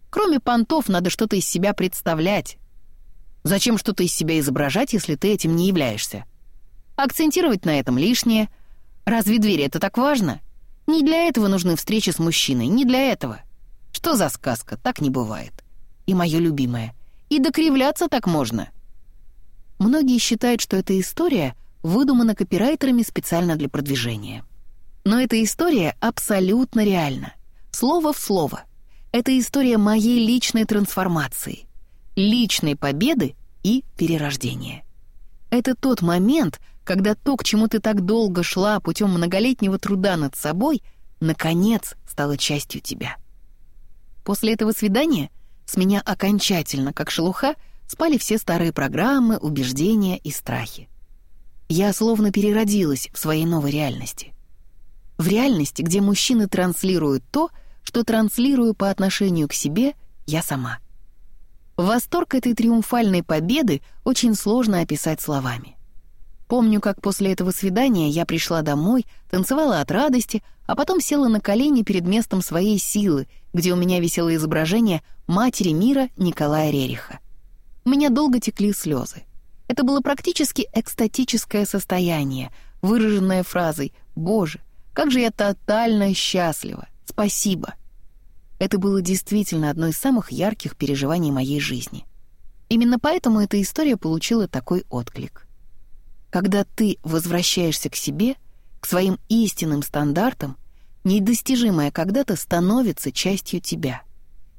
Кроме понтов надо что-то из себя представлять. Зачем что-то из себя изображать, если ты этим не являешься? Акцентировать на этом лишнее. Разве двери это так важно? Не для этого нужны встречи с мужчиной, не для этого. Что за сказка? Так не бывает. И мое любимое. И докривляться так можно. Многие считают, что эта история выдумана копирайтерами специально для продвижения. Но эта история абсолютно реальна. Слово в слово. Это история моей личной трансформации, личной победы и перерождения. Это тот момент, когда то, к чему ты так долго шла путем многолетнего труда над собой, наконец стало частью тебя. После этого свидания с меня окончательно, как шелуха, спали все старые программы, убеждения и страхи. Я словно переродилась в своей новой реальности. В реальности, где мужчины транслируют то, что транслирую по отношению к себе я сама. Восторг этой триумфальной победы очень сложно описать словами. Помню, как после этого свидания я пришла домой, танцевала от радости, а потом села на колени перед местом своей силы, где у меня висело изображение матери мира Николая Рериха. У меня долго текли слезы. Это было практически экстатическое состояние, выраженное фразой «Боже, как же я тотально счастлива! Спасибо!» Это было действительно одно из самых ярких переживаний моей жизни. Именно поэтому эта история получила такой отклик — когда ты возвращаешься к себе, к своим истинным стандартам, недостижимое когда-то становится частью тебя.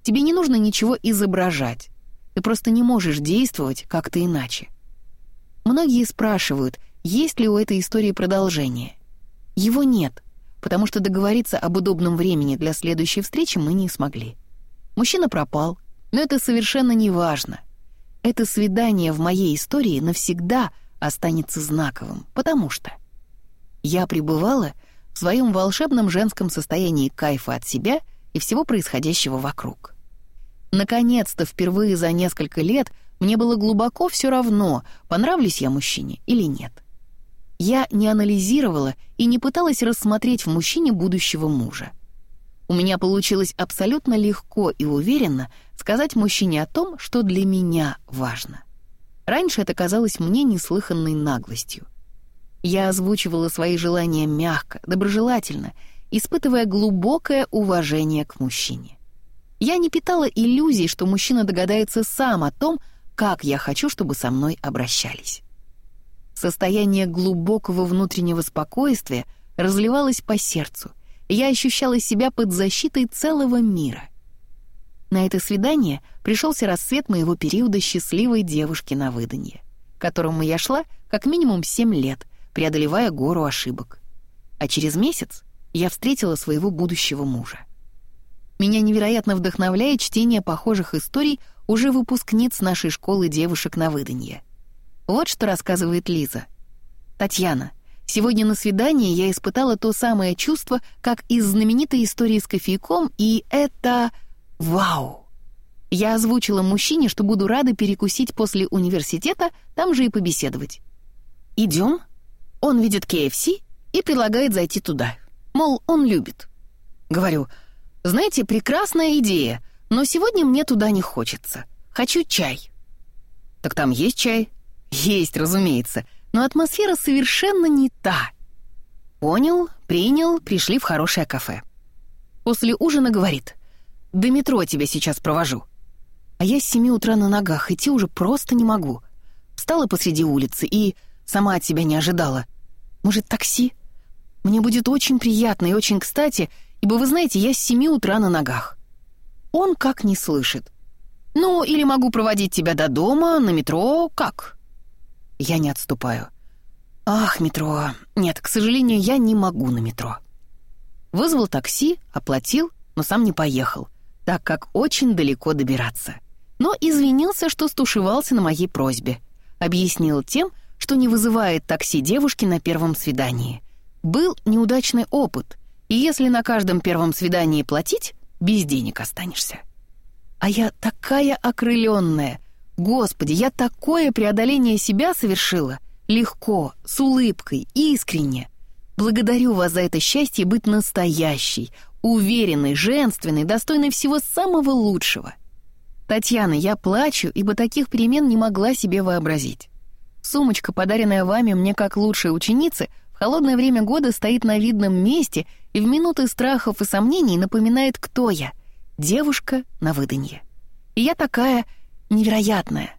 Тебе не нужно ничего изображать. Ты просто не можешь действовать как-то иначе. Многие спрашивают, есть ли у этой истории продолжение. Его нет, потому что договориться об удобном времени для следующей встречи мы не смогли. Мужчина пропал, но это совершенно не важно. Это свидание в моей истории навсегда останется знаковым, потому что я пребывала в своем волшебном женском состоянии кайфа от себя и всего происходящего вокруг. Наконец-то, впервые за несколько лет, мне было глубоко все равно, понравлюсь я мужчине или нет. Я не анализировала и не пыталась рассмотреть в мужчине будущего мужа. У меня получилось абсолютно легко и уверенно сказать мужчине о том, что для меня важно — Раньше это казалось мне неслыханной наглостью. Я озвучивала свои желания мягко, доброжелательно, испытывая глубокое уважение к мужчине. Я не питала иллюзий, что мужчина догадается сам о том, как я хочу, чтобы со мной обращались. Состояние глубокого внутреннего спокойствия разливалось по сердцу, я ощущала себя под защитой целого мира. На это свидание пришелся рассвет моего периода счастливой девушки на выданье, к которому я шла как минимум семь лет, преодолевая гору ошибок. А через месяц я встретила своего будущего мужа. Меня невероятно вдохновляет чтение похожих историй уже выпускниц нашей школы девушек на выданье. Вот что рассказывает Лиза. «Татьяна, сегодня на свидании я испытала то самое чувство, как из знаменитой истории с кофейком, и это... Вау! Я озвучила мужчине, что буду рада перекусить после университета, там же и побеседовать. Идем. Он видит KFC и предлагает зайти туда. Мол, он любит. Говорю, знаете, прекрасная идея, но сегодня мне туда не хочется. Хочу чай. Так там есть чай? Есть, разумеется, но атмосфера совершенно не та. Понял, принял, пришли в хорошее кафе. После ужина говорит — до метро тебя сейчас провожу». А я с семи утра на ногах, идти уже просто не могу. Встала посреди улицы и сама от себя не ожидала. Может, такси? Мне будет очень приятно и очень кстати, ибо, вы знаете, я с семи утра на ногах. Он как не слышит. «Ну, или могу проводить тебя до дома, на метро, как?» Я не отступаю. «Ах, метро. Нет, к сожалению, я не могу на метро». Вызвал такси, оплатил, но сам не поехал так как очень далеко добираться. Но извинился, что стушевался на моей просьбе. Объяснил тем, что не вызывает такси девушки на первом свидании. Был неудачный опыт, и если на каждом первом свидании платить, без денег останешься. А я такая окрыленная. Господи, я такое преодоление себя совершила. Легко, с улыбкой, искренне. Благодарю вас за это счастье быть настоящей, Уверенный, женственный, достойный всего самого лучшего. Татьяна, я плачу, ибо таких перемен не могла себе вообразить. Сумочка, подаренная вами мне как лучшей ученице, в холодное время года стоит на видном месте и в минуты страхов и сомнений напоминает, кто я. Девушка на выданье. И я такая невероятная.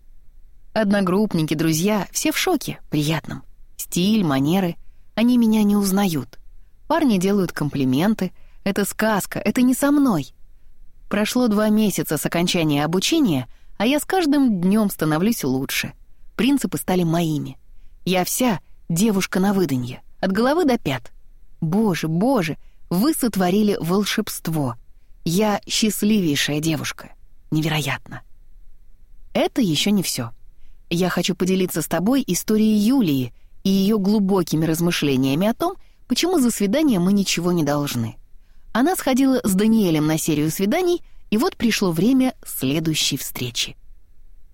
Одногруппники, друзья, все в шоке, приятном. Стиль, манеры. Они меня не узнают. Парни делают комплименты. Это сказка, это не со мной. Прошло два месяца с окончания обучения, а я с каждым днем становлюсь лучше. Принципы стали моими. Я вся девушка на выданье, от головы до пят. Боже, боже, вы сотворили волшебство. Я счастливейшая девушка. Невероятно. Это еще не все. Я хочу поделиться с тобой историей Юлии и ее глубокими размышлениями о том, почему за свидание мы ничего не должны. Она сходила с Даниэлем на серию свиданий, и вот пришло время следующей встречи.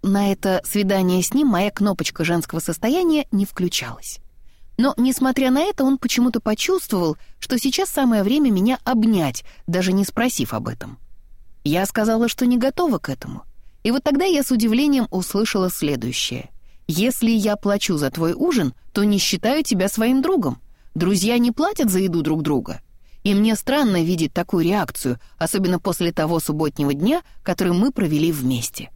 На это свидание с ним моя кнопочка женского состояния не включалась. Но, несмотря на это, он почему-то почувствовал, что сейчас самое время меня обнять, даже не спросив об этом. Я сказала, что не готова к этому. И вот тогда я с удивлением услышала следующее. «Если я плачу за твой ужин, то не считаю тебя своим другом. Друзья не платят за еду друг друга. И мне странно видеть такую реакцию, особенно после того субботнего дня, который мы провели вместе.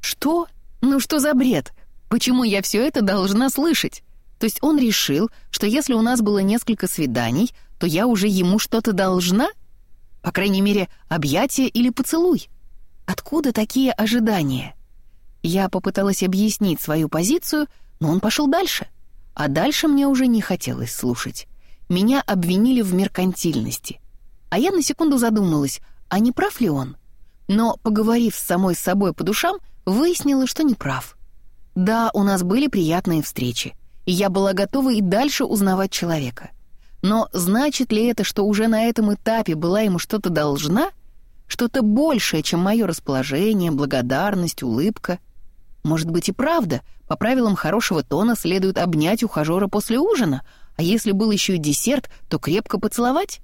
Что? Ну что за бред? Почему я все это должна слышать? То есть он решил, что если у нас было несколько свиданий, то я уже ему что-то должна? По крайней мере, объятие или поцелуй. Откуда такие ожидания? Я попыталась объяснить свою позицию, но он пошел дальше. А дальше мне уже не хотелось слушать меня обвинили в меркантильности. А я на секунду задумалась, а не прав ли он? Но, поговорив с самой собой по душам, выяснила, что не прав. Да, у нас были приятные встречи, и я была готова и дальше узнавать человека. Но значит ли это, что уже на этом этапе была ему что-то должна? Что-то большее, чем мое расположение, благодарность, улыбка? Может быть и правда, по правилам хорошего тона следует обнять ухажера после ужина — а если был еще и десерт, то крепко поцеловать?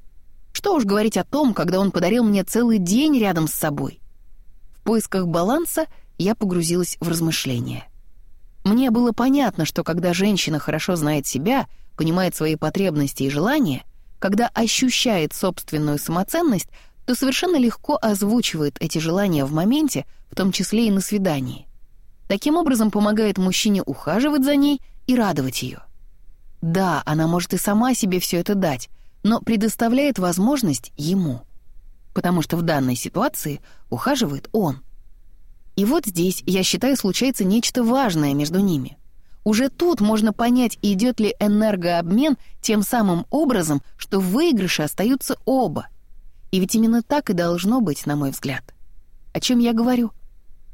Что уж говорить о том, когда он подарил мне целый день рядом с собой. В поисках баланса я погрузилась в размышления. Мне было понятно, что когда женщина хорошо знает себя, понимает свои потребности и желания, когда ощущает собственную самоценность, то совершенно легко озвучивает эти желания в моменте, в том числе и на свидании. Таким образом помогает мужчине ухаживать за ней и радовать ее. Да, она может и сама себе все это дать, но предоставляет возможность ему. Потому что в данной ситуации ухаживает он. И вот здесь, я считаю, случается нечто важное между ними. Уже тут можно понять, идет ли энергообмен тем самым образом, что в выигрыше остаются оба. И ведь именно так и должно быть, на мой взгляд. О чем я говорю?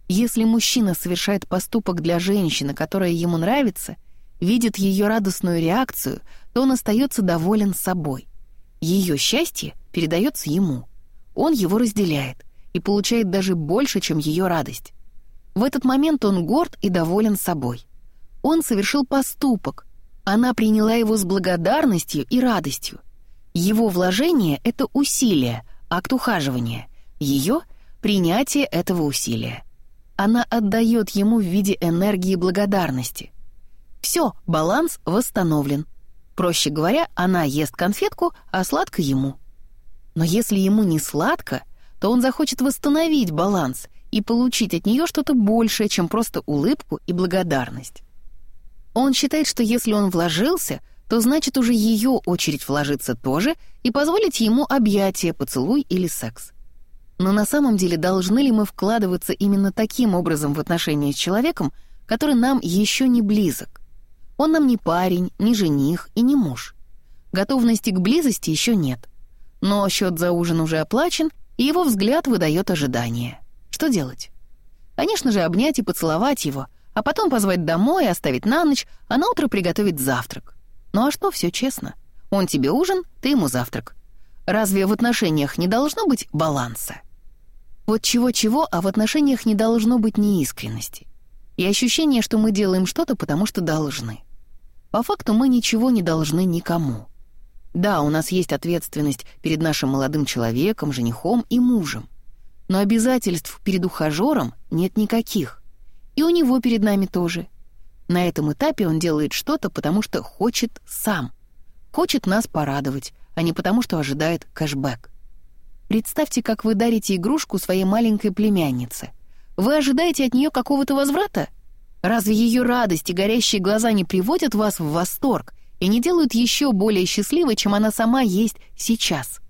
Если мужчина совершает поступок для женщины, которая ему нравится, видит ее радостную реакцию, то он остается доволен собой. Ее счастье передается ему. Он его разделяет и получает даже больше, чем ее радость. В этот момент он горд и доволен собой. Он совершил поступок. Она приняла его с благодарностью и радостью. Его вложение — это усилие, акт ухаживания. Ее — принятие этого усилия. Она отдает ему в виде энергии благодарности. Все, баланс восстановлен. Проще говоря, она ест конфетку, а сладко ему. Но если ему не сладко, то он захочет восстановить баланс и получить от нее что-то большее, чем просто улыбку и благодарность. Он считает, что если он вложился, то значит уже ее очередь вложиться тоже и позволить ему объятие, поцелуй или секс. Но на самом деле должны ли мы вкладываться именно таким образом в отношения с человеком, который нам еще не близок? Он нам не парень, не жених и не муж. Готовности к близости еще нет. Но счет за ужин уже оплачен, и его взгляд выдает ожидание. Что делать? Конечно же, обнять и поцеловать его, а потом позвать домой, оставить на ночь, а на утро приготовить завтрак. Ну а что, все честно. Он тебе ужин, ты ему завтрак. Разве в отношениях не должно быть баланса? Вот чего-чего, а в отношениях не должно быть неискренности и ощущение, что мы делаем что-то, потому что должны. По факту мы ничего не должны никому. Да, у нас есть ответственность перед нашим молодым человеком, женихом и мужем. Но обязательств перед ухажером нет никаких. И у него перед нами тоже. На этом этапе он делает что-то, потому что хочет сам. хочет нас порадовать, а не потому, что ожидает кэшбэк. Представьте, как вы дарите игрушку своей маленькой племяннице. Вы ожидаете от нее какого-то возврата? Разве ее радость и горящие глаза не приводят вас в восторг и не делают еще более счастливой, чем она сама есть сейчас?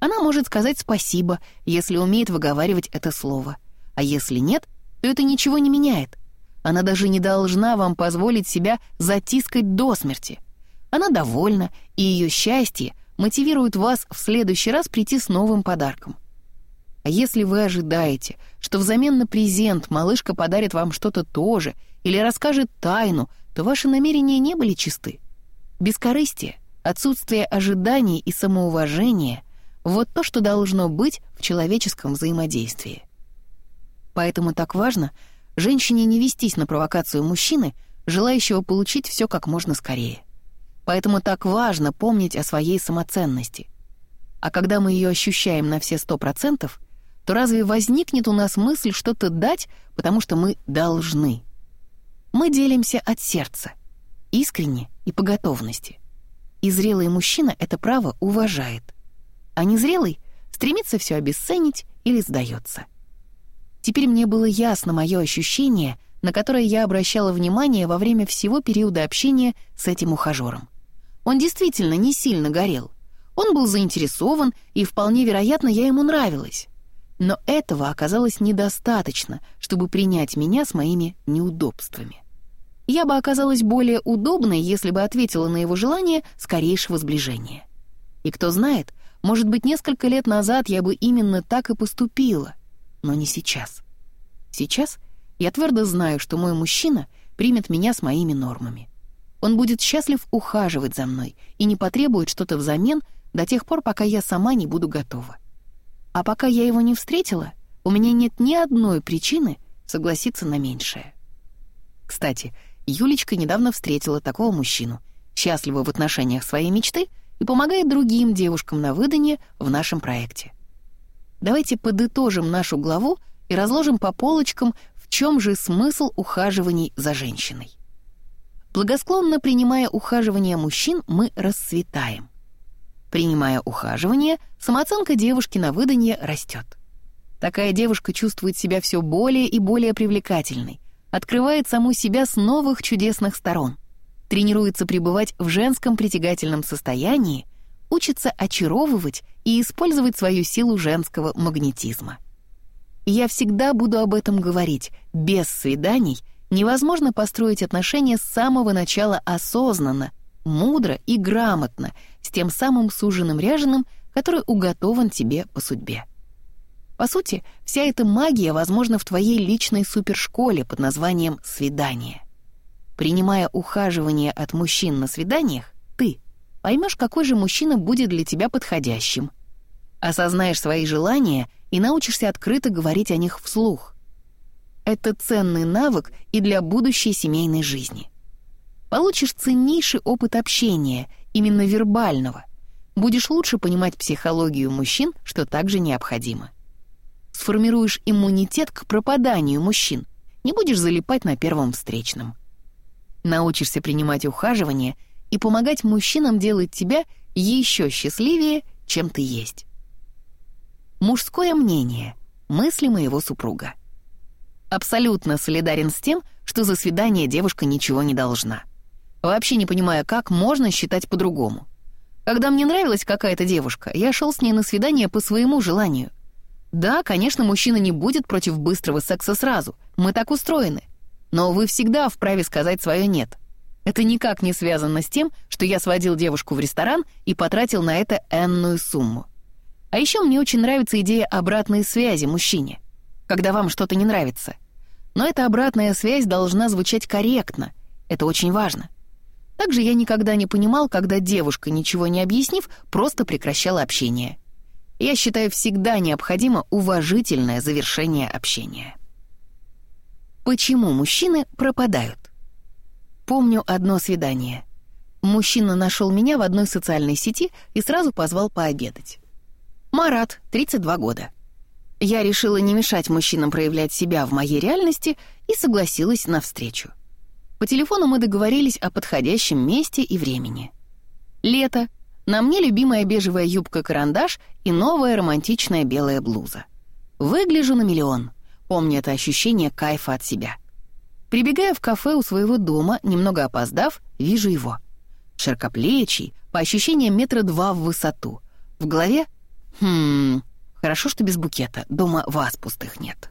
Она может сказать спасибо, если умеет выговаривать это слово. А если нет, то это ничего не меняет. Она даже не должна вам позволить себя затискать до смерти. Она довольна, и ее счастье мотивирует вас в следующий раз прийти с новым подарком. А если вы ожидаете, что взамен на презент малышка подарит вам что-то тоже или расскажет тайну, то ваши намерения не были чисты. Бескорыстие, отсутствие ожиданий и самоуважения — вот то, что должно быть в человеческом взаимодействии. Поэтому так важно женщине не вестись на провокацию мужчины, желающего получить все как можно скорее. Поэтому так важно помнить о своей самоценности. А когда мы ее ощущаем на все сто процентов, то разве возникнет у нас мысль что-то дать, потому что мы должны? Мы делимся от сердца, искренне и по готовности. И зрелый мужчина это право уважает. А незрелый стремится все обесценить или сдается. Теперь мне было ясно мое ощущение, на которое я обращала внимание во время всего периода общения с этим ухажером. Он действительно не сильно горел. Он был заинтересован, и вполне вероятно, я ему нравилась. Но этого оказалось недостаточно, чтобы принять меня с моими неудобствами. Я бы оказалась более удобной, если бы ответила на его желание скорейшего сближения. И кто знает, может быть, несколько лет назад я бы именно так и поступила — но не сейчас. Сейчас я твердо знаю, что мой мужчина примет меня с моими нормами. Он будет счастлив ухаживать за мной и не потребует что-то взамен до тех пор, пока я сама не буду готова. А пока я его не встретила, у меня нет ни одной причины согласиться на меньшее. Кстати, Юлечка недавно встретила такого мужчину, счастлива в отношениях своей мечты и помогает другим девушкам на выданье в нашем проекте. Давайте подытожим нашу главу и разложим по полочкам, в чем же смысл ухаживаний за женщиной. Благосклонно принимая ухаживание мужчин, мы расцветаем. Принимая ухаживание, самооценка девушки на выданье растет. Такая девушка чувствует себя все более и более привлекательной, открывает саму себя с новых чудесных сторон, тренируется пребывать в женском притягательном состоянии, учится очаровывать и использовать свою силу женского магнетизма. Я всегда буду об этом говорить. Без свиданий невозможно построить отношения с самого начала осознанно, мудро и грамотно, с тем самым суженым ряженым, который уготован тебе по судьбе. По сути, вся эта магия возможна в твоей личной супершколе под названием «свидание». Принимая ухаживание от мужчин на свиданиях, поймешь, какой же мужчина будет для тебя подходящим. Осознаешь свои желания и научишься открыто говорить о них вслух. Это ценный навык и для будущей семейной жизни. Получишь ценнейший опыт общения, именно вербального. Будешь лучше понимать психологию мужчин, что также необходимо. Сформируешь иммунитет к пропаданию мужчин, не будешь залипать на первом встречном. Научишься принимать ухаживание и помогать мужчинам делать тебя еще счастливее, чем ты есть. Мужское мнение. Мысли моего супруга. Абсолютно солидарен с тем, что за свидание девушка ничего не должна. Вообще не понимаю, как можно считать по-другому. Когда мне нравилась какая-то девушка, я шел с ней на свидание по своему желанию. Да, конечно, мужчина не будет против быстрого секса сразу, мы так устроены. Но вы всегда вправе сказать свое «нет». Это никак не связано с тем, что я сводил девушку в ресторан и потратил на это энную сумму. А еще мне очень нравится идея обратной связи мужчине, когда вам что-то не нравится. Но эта обратная связь должна звучать корректно, это очень важно. Также я никогда не понимал, когда девушка, ничего не объяснив, просто прекращала общение. Я считаю, всегда необходимо уважительное завершение общения. Почему мужчины пропадают? Помню одно свидание. Мужчина нашел меня в одной социальной сети и сразу позвал пообедать. Марат, 32 года. Я решила не мешать мужчинам проявлять себя в моей реальности и согласилась на встречу. По телефону мы договорились о подходящем месте и времени. Лето. На мне любимая бежевая юбка-карандаш и новая романтичная белая блуза. Выгляжу на миллион. Помню это ощущение кайфа от себя. Прибегая в кафе у своего дома, немного опоздав, вижу его. Широкоплечий, по ощущениям метра два в высоту. В голове «Хм, хорошо, что без букета, дома вас пустых нет».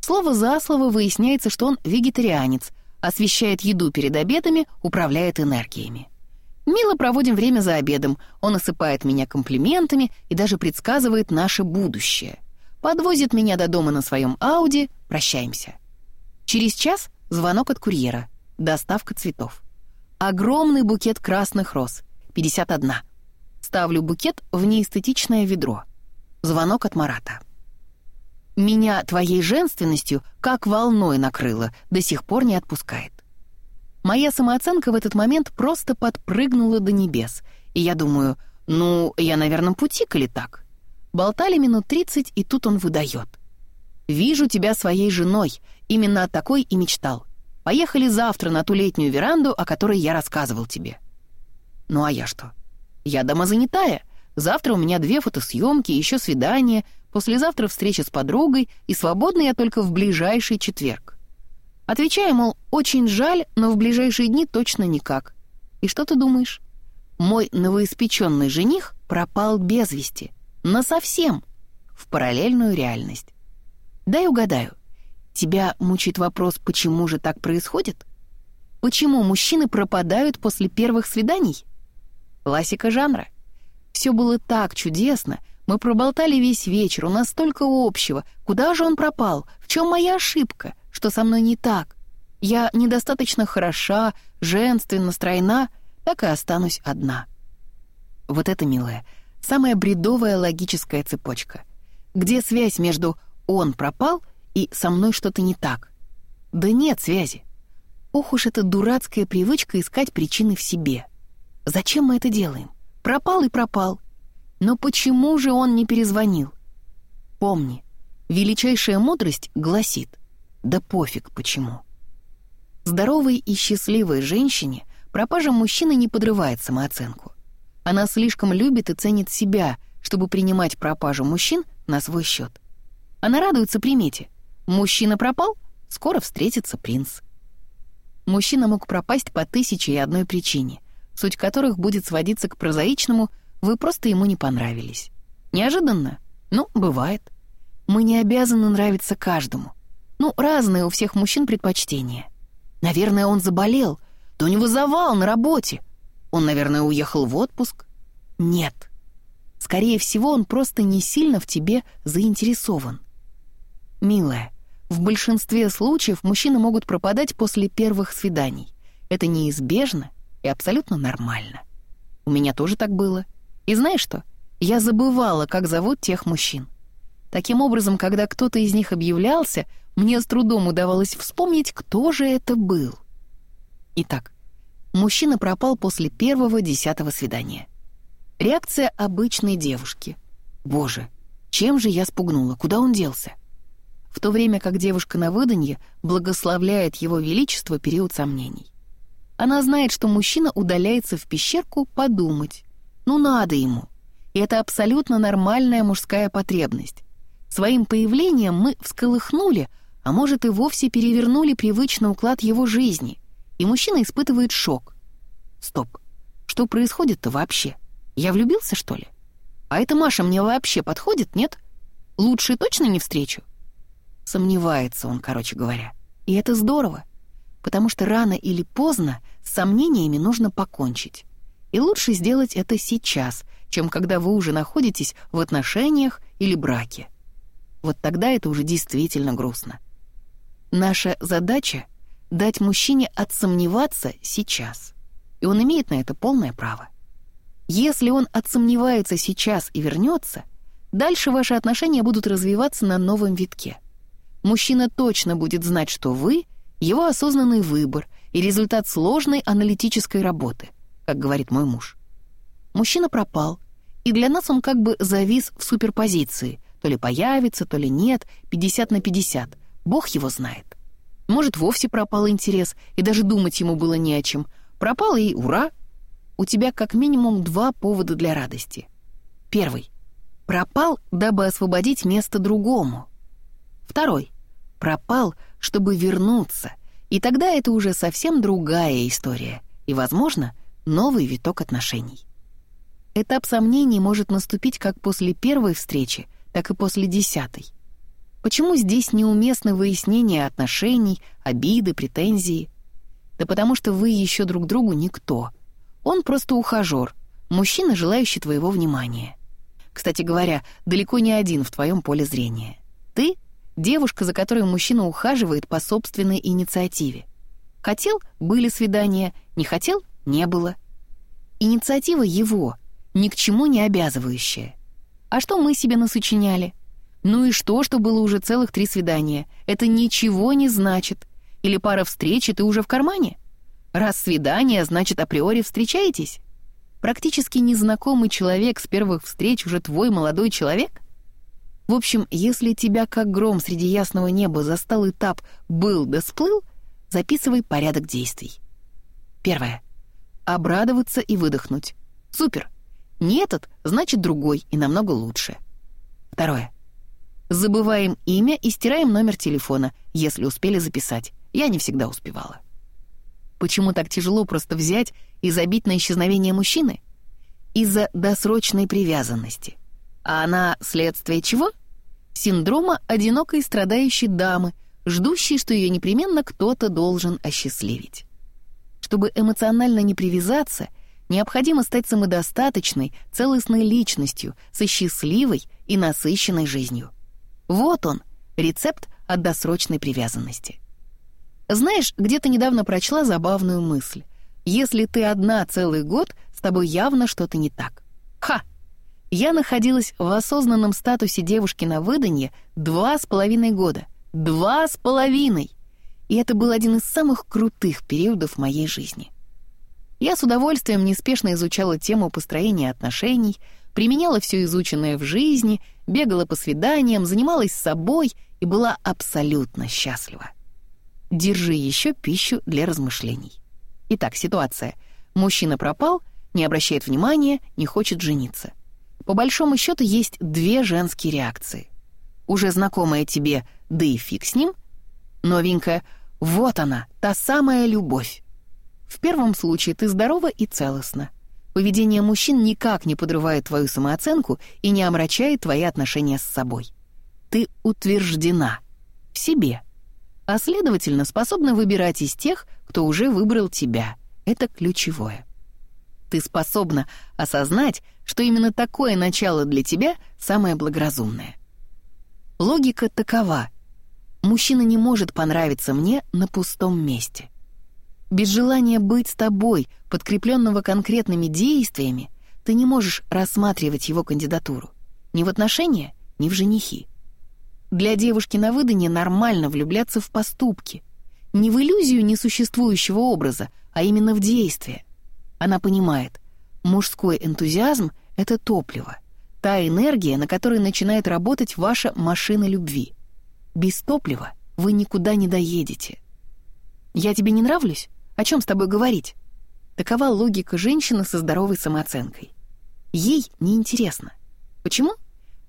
Слово за слово выясняется, что он вегетарианец, освещает еду перед обедами, управляет энергиями. Мило проводим время за обедом, он осыпает меня комплиментами и даже предсказывает наше будущее. Подвозит меня до дома на своем Ауди, прощаемся. Через час звонок от курьера, доставка цветов. Огромный букет красных роз, 51. Ставлю букет в неэстетичное ведро. Звонок от Марата. Меня твоей женственностью как волной накрыло, до сих пор не отпускает. Моя самооценка в этот момент просто подпрыгнула до небес, и я думаю, ну, я на верном пути, коли так. Болтали минут тридцать, и тут он выдает. «Вижу тебя своей женой, именно такой и мечтал. Поехали завтра на ту летнюю веранду, о которой я рассказывал тебе». Ну а я что? Я дома занятая. Завтра у меня две фотосъемки, еще свидание, Послезавтра встреча с подругой, и свободна я только в ближайший четверг. Отвечаю, мол, очень жаль, но в ближайшие дни точно никак. И что ты думаешь? Мой новоиспеченный жених пропал без вести. Насовсем. В параллельную реальность. Дай угадаю. Тебя мучает вопрос, почему же так происходит? Почему мужчины пропадают после первых свиданий? Классика жанра. Все было так чудесно — мы проболтали весь вечер, у нас столько общего. Куда же он пропал? В чем моя ошибка? Что со мной не так? Я недостаточно хороша, женственна, стройна, так и останусь одна. Вот это, милая, самая бредовая логическая цепочка. Где связь между «он пропал» и «со мной что-то не так»? Да нет связи. Ох уж эта дурацкая привычка искать причины в себе. Зачем мы это делаем? Пропал и пропал. Но почему же он не перезвонил? Помни, величайшая мудрость гласит «да пофиг почему». Здоровой и счастливой женщине пропажа мужчины не подрывает самооценку. Она слишком любит и ценит себя, чтобы принимать пропажу мужчин на свой счет. Она радуется примете. Мужчина пропал, скоро встретится принц. Мужчина мог пропасть по тысяче и одной причине, суть которых будет сводиться к прозаичному – вы просто ему не понравились. Неожиданно? Ну, бывает. Мы не обязаны нравиться каждому. Ну, разные у всех мужчин предпочтения. Наверное, он заболел. Да у него завал на работе. Он, наверное, уехал в отпуск. Нет. Скорее всего, он просто не сильно в тебе заинтересован. Милая, в большинстве случаев мужчины могут пропадать после первых свиданий. Это неизбежно и абсолютно нормально. У меня тоже так было. И знаешь что? Я забывала, как зовут тех мужчин. Таким образом, когда кто-то из них объявлялся, мне с трудом удавалось вспомнить, кто же это был. Итак, мужчина пропал после первого десятого свидания. Реакция обычной девушки. «Боже, чем же я спугнула? Куда он делся?» В то время как девушка на выданье благословляет его величество период сомнений. Она знает, что мужчина удаляется в пещерку подумать, ну надо ему. И это абсолютно нормальная мужская потребность. Своим появлением мы всколыхнули, а может и вовсе перевернули привычный уклад его жизни, и мужчина испытывает шок. Стоп, что происходит-то вообще? Я влюбился, что ли? А эта Маша мне вообще подходит, нет? Лучше точно не встречу? Сомневается он, короче говоря. И это здорово, потому что рано или поздно с сомнениями нужно покончить. И лучше сделать это сейчас, чем когда вы уже находитесь в отношениях или браке. Вот тогда это уже действительно грустно. Наша задача — дать мужчине отсомневаться сейчас. И он имеет на это полное право. Если он отсомневается сейчас и вернется, дальше ваши отношения будут развиваться на новом витке. Мужчина точно будет знать, что вы — его осознанный выбор и результат сложной аналитической работы — как говорит мой муж. Мужчина пропал, и для нас он как бы завис в суперпозиции. То ли появится, то ли нет, 50 на 50. Бог его знает. Может, вовсе пропал интерес, и даже думать ему было не о чем. Пропал и ура. у тебя как минимум два повода для радости. Первый. Пропал, дабы освободить место другому. Второй. Пропал, чтобы вернуться, и тогда это уже совсем другая история и, возможно, новый виток отношений. Этап сомнений может наступить как после первой встречи, так и после десятой. Почему здесь неуместно выяснение отношений, обиды, претензии? Да потому что вы еще друг другу никто. Он просто ухажер, мужчина, желающий твоего внимания. Кстати говоря, далеко не один в твоем поле зрения. Ты — девушка, за которой мужчина ухаживает по собственной инициативе. Хотел — были свидания, не хотел — не было. Инициатива его, ни к чему не обязывающая. А что мы себе насочиняли? Ну и что, что было уже целых три свидания? Это ничего не значит. Или пара встреч, и ты уже в кармане? Раз свидание, значит, априори встречаетесь? Практически незнакомый человек с первых встреч уже твой молодой человек? В общем, если тебя как гром среди ясного неба застал этап «был да сплыл», записывай порядок действий. Первое. Обрадоваться и выдохнуть. Супер. Не этот, значит другой и намного лучше. Второе. Забываем имя и стираем номер телефона, если успели записать. Я не всегда успевала. Почему так тяжело просто взять и забить на исчезновение мужчины? Из-за досрочной привязанности. А она следствие чего? Синдрома одинокой страдающей дамы, ждущей, что ее непременно кто-то должен осчастливить. Чтобы эмоционально не привязаться — Необходимо стать самодостаточной, целостной личностью, со счастливой и насыщенной жизнью. Вот он, рецепт от досрочной привязанности. Знаешь, где-то недавно прочла забавную мысль. Если ты одна целый год, с тобой явно что-то не так. Ха! Я находилась в осознанном статусе девушки на выданье два с половиной года. Два с половиной! И это был один из самых крутых периодов моей жизни. Я с удовольствием неспешно изучала тему построения отношений, применяла все изученное в жизни, бегала по свиданиям, занималась собой и была абсолютно счастлива. Держи еще пищу для размышлений. Итак, ситуация. Мужчина пропал, не обращает внимания, не хочет жениться. По большому счету есть две женские реакции. Уже знакомая тебе «да и фиг с ним», новенькая «вот она, та самая любовь». В первом случае ты здорова и целостна. Поведение мужчин никак не подрывает твою самооценку и не омрачает твои отношения с собой. Ты утверждена в себе, а следовательно способна выбирать из тех, кто уже выбрал тебя. Это ключевое. Ты способна осознать, что именно такое начало для тебя самое благоразумное. Логика такова. Мужчина не может понравиться мне на пустом месте. Без желания быть с тобой, подкрепленного конкретными действиями, ты не можешь рассматривать его кандидатуру. Ни в отношения, ни в женихи. Для девушки на выданье нормально влюбляться в поступки. Не в иллюзию несуществующего образа, а именно в действие. Она понимает, мужской энтузиазм — это топливо, та энергия, на которой начинает работать ваша машина любви. Без топлива вы никуда не доедете. «Я тебе не нравлюсь? О чем с тобой говорить? Такова логика женщины со здоровой самооценкой. Ей неинтересно. Почему?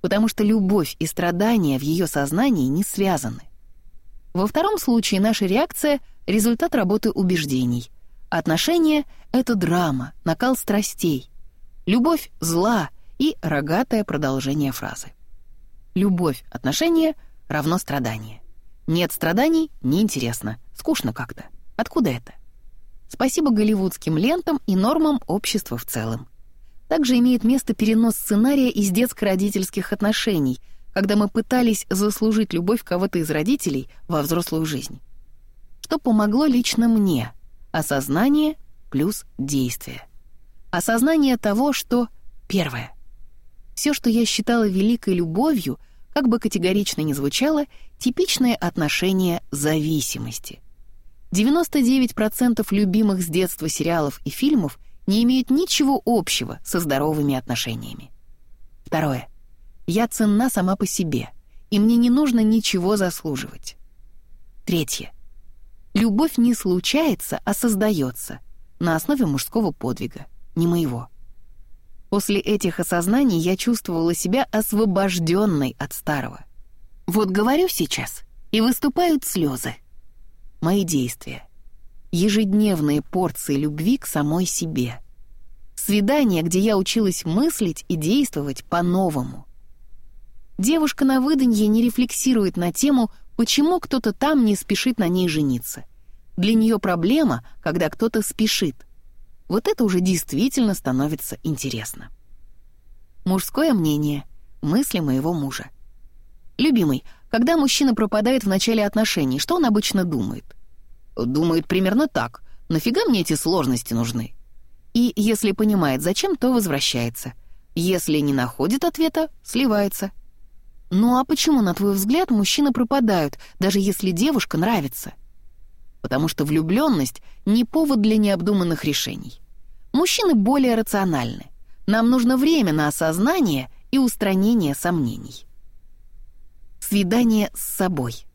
Потому что любовь и страдания в ее сознании не связаны. Во втором случае наша реакция — результат работы убеждений. Отношения — это драма, накал страстей. Любовь — зла и рогатое продолжение фразы. Любовь, отношения равно страдание. Нет страданий — неинтересно, скучно как-то. Откуда это? Спасибо голливудским лентам и нормам общества в целом. Также имеет место перенос сценария из детско-родительских отношений, когда мы пытались заслужить любовь кого-то из родителей во взрослую жизнь. Что помогло лично мне? Осознание плюс действие. Осознание того, что... Первое. Все, что я считала великой любовью, как бы категорично ни звучало, типичное отношение зависимости. 99% любимых с детства сериалов и фильмов не имеют ничего общего со здоровыми отношениями. Второе. Я ценна сама по себе, и мне не нужно ничего заслуживать. Третье. Любовь не случается, а создается на основе мужского подвига. не моего. После этих осознаний я чувствовала себя освобожденной от старого. Вот говорю сейчас, и выступают слезы. Мои действия. Ежедневные порции любви к самой себе. Свидание, где я училась мыслить и действовать по-новому. Девушка на выданье не рефлексирует на тему, почему кто-то там не спешит на ней жениться. Для нее проблема, когда кто-то спешит. Вот это уже действительно становится интересно. Мужское мнение, мысли моего мужа. Любимый, когда мужчина пропадает в начале отношений, что он обычно думает? Думает примерно так. Нафига мне эти сложности нужны? И если понимает, зачем, то возвращается. Если не находит ответа, сливается. Ну а почему, на твой взгляд, мужчины пропадают, даже если девушка нравится? потому что влюбленность не повод для необдуманных решений. Мужчины более рациональны. Нам нужно время на осознание и устранение сомнений. Свидание с собой.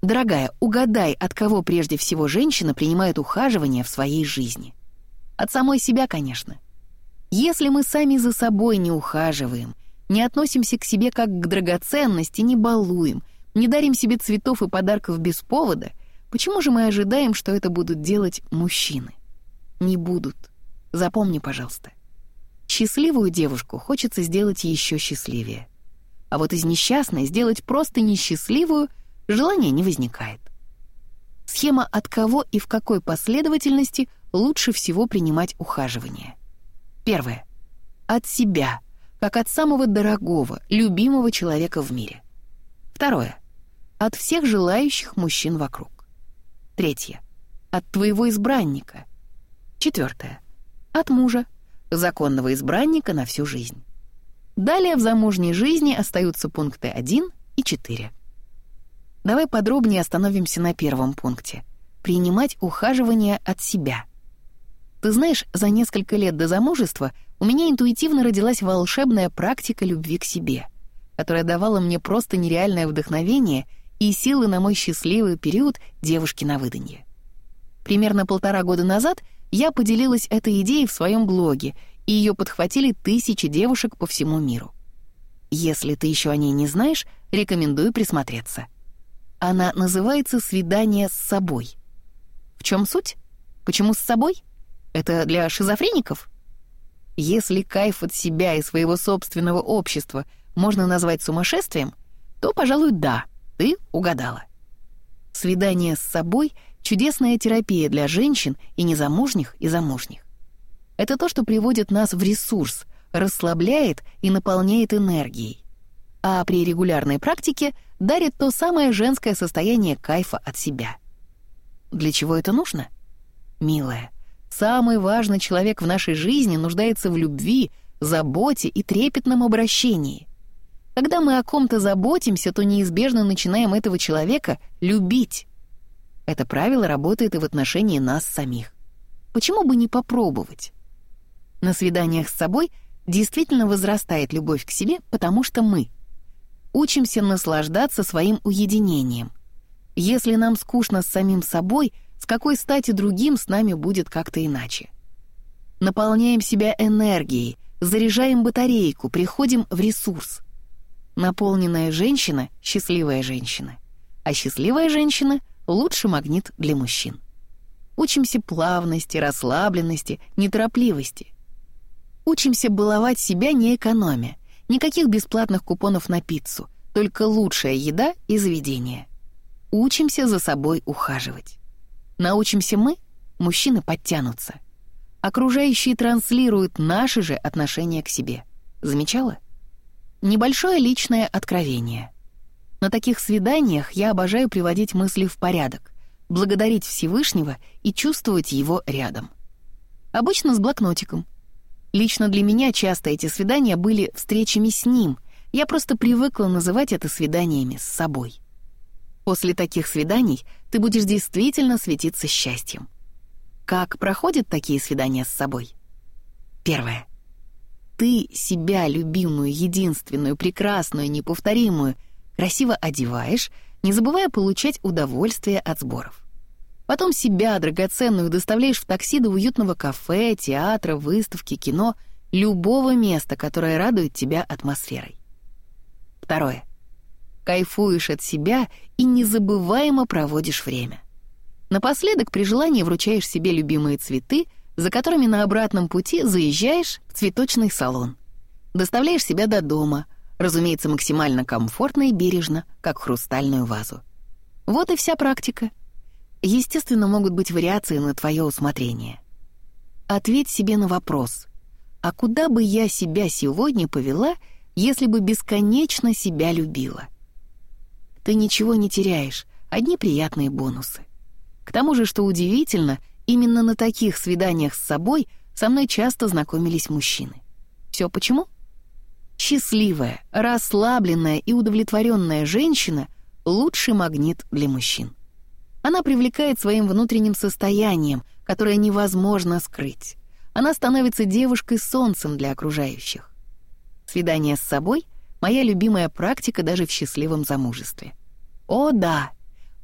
Дорогая, угадай, от кого прежде всего женщина принимает ухаживание в своей жизни. От самой себя, конечно. Если мы сами за собой не ухаживаем, не относимся к себе как к драгоценности, не балуем, не дарим себе цветов и подарков без повода — Почему же мы ожидаем, что это будут делать мужчины? Не будут. Запомни, пожалуйста. Счастливую девушку хочется сделать еще счастливее. А вот из несчастной сделать просто несчастливую желания не возникает. Схема от кого и в какой последовательности лучше всего принимать ухаживание. Первое. От себя, как от самого дорогого, любимого человека в мире. Второе. От всех желающих мужчин вокруг. Третье. От твоего избранника. Четвертое. От мужа, законного избранника на всю жизнь. Далее в замужней жизни остаются пункты 1 и 4. Давай подробнее остановимся на первом пункте. Принимать ухаживание от себя. Ты знаешь, за несколько лет до замужества у меня интуитивно родилась волшебная практика любви к себе, которая давала мне просто нереальное вдохновение и силы на мой счастливый период девушки на выданье. Примерно полтора года назад я поделилась этой идеей в своем блоге, и ее подхватили тысячи девушек по всему миру. Если ты еще о ней не знаешь, рекомендую присмотреться. Она называется «Свидание с собой». В чем суть? Почему с собой? Это для шизофреников? Если кайф от себя и своего собственного общества можно назвать сумасшествием, то, пожалуй, да — ты угадала. Свидание с собой — чудесная терапия для женщин и незамужних, и замужних. Это то, что приводит нас в ресурс, расслабляет и наполняет энергией. А при регулярной практике дарит то самое женское состояние кайфа от себя. Для чего это нужно? Милая, самый важный человек в нашей жизни нуждается в любви, заботе и трепетном обращении — когда мы о ком-то заботимся, то неизбежно начинаем этого человека любить. Это правило работает и в отношении нас самих. Почему бы не попробовать? На свиданиях с собой действительно возрастает любовь к себе, потому что мы учимся наслаждаться своим уединением. Если нам скучно с самим собой, с какой стати другим с нами будет как-то иначе? Наполняем себя энергией, заряжаем батарейку, приходим в ресурс. Наполненная женщина — счастливая женщина, а счастливая женщина — лучший магнит для мужчин. Учимся плавности, расслабленности, неторопливости. Учимся баловать себя не экономя, никаких бесплатных купонов на пиццу, только лучшая еда и заведение. Учимся за собой ухаживать. Научимся мы, мужчины подтянутся. Окружающие транслируют наши же отношения к себе. Замечала? Небольшое личное откровение. На таких свиданиях я обожаю приводить мысли в порядок, благодарить Всевышнего и чувствовать его рядом. Обычно с блокнотиком. Лично для меня часто эти свидания были встречами с ним, я просто привыкла называть это свиданиями с собой. После таких свиданий ты будешь действительно светиться счастьем. Как проходят такие свидания с собой? Первое ты себя, любимую, единственную, прекрасную, неповторимую, красиво одеваешь, не забывая получать удовольствие от сборов. Потом себя, драгоценную, доставляешь в такси до уютного кафе, театра, выставки, кино, любого места, которое радует тебя атмосферой. Второе. Кайфуешь от себя и незабываемо проводишь время. Напоследок при желании вручаешь себе любимые цветы, за которыми на обратном пути заезжаешь в цветочный салон. Доставляешь себя до дома, разумеется, максимально комфортно и бережно, как хрустальную вазу. Вот и вся практика — Естественно, могут быть вариации на твое усмотрение. Ответь себе на вопрос, а куда бы я себя сегодня повела, если бы бесконечно себя любила? Ты ничего не теряешь, одни приятные бонусы. К тому же, что удивительно, именно на таких свиданиях с собой со мной часто знакомились мужчины. Все почему? Счастливая, расслабленная и удовлетворенная женщина — лучший магнит для мужчин. Она привлекает своим внутренним состоянием, которое невозможно скрыть. Она становится девушкой солнцем для окружающих. Свидание с собой — моя любимая практика даже в счастливом замужестве. О да,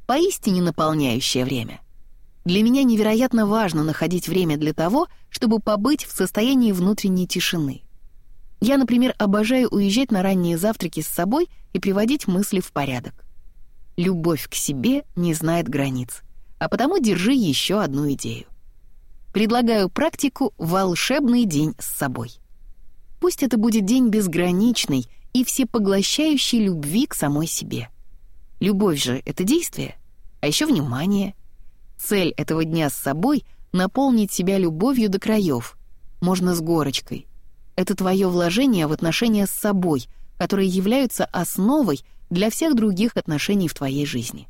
поистине наполняющее время. Для меня невероятно важно находить время для того, чтобы побыть в состоянии внутренней тишины. Я, например, обожаю уезжать на ранние завтраки с собой и приводить мысли в порядок. Любовь к себе не знает границ, а потому держи еще одну идею. Предлагаю практику «Волшебный день с собой». Пусть это будет день безграничный и всепоглощающей любви к самой себе. Любовь же — это действие, а еще внимание. Цель этого дня с собой — наполнить себя любовью до краев, можно с горочкой. Это твое вложение в отношения с собой, которые являются основой для всех других отношений в твоей жизни.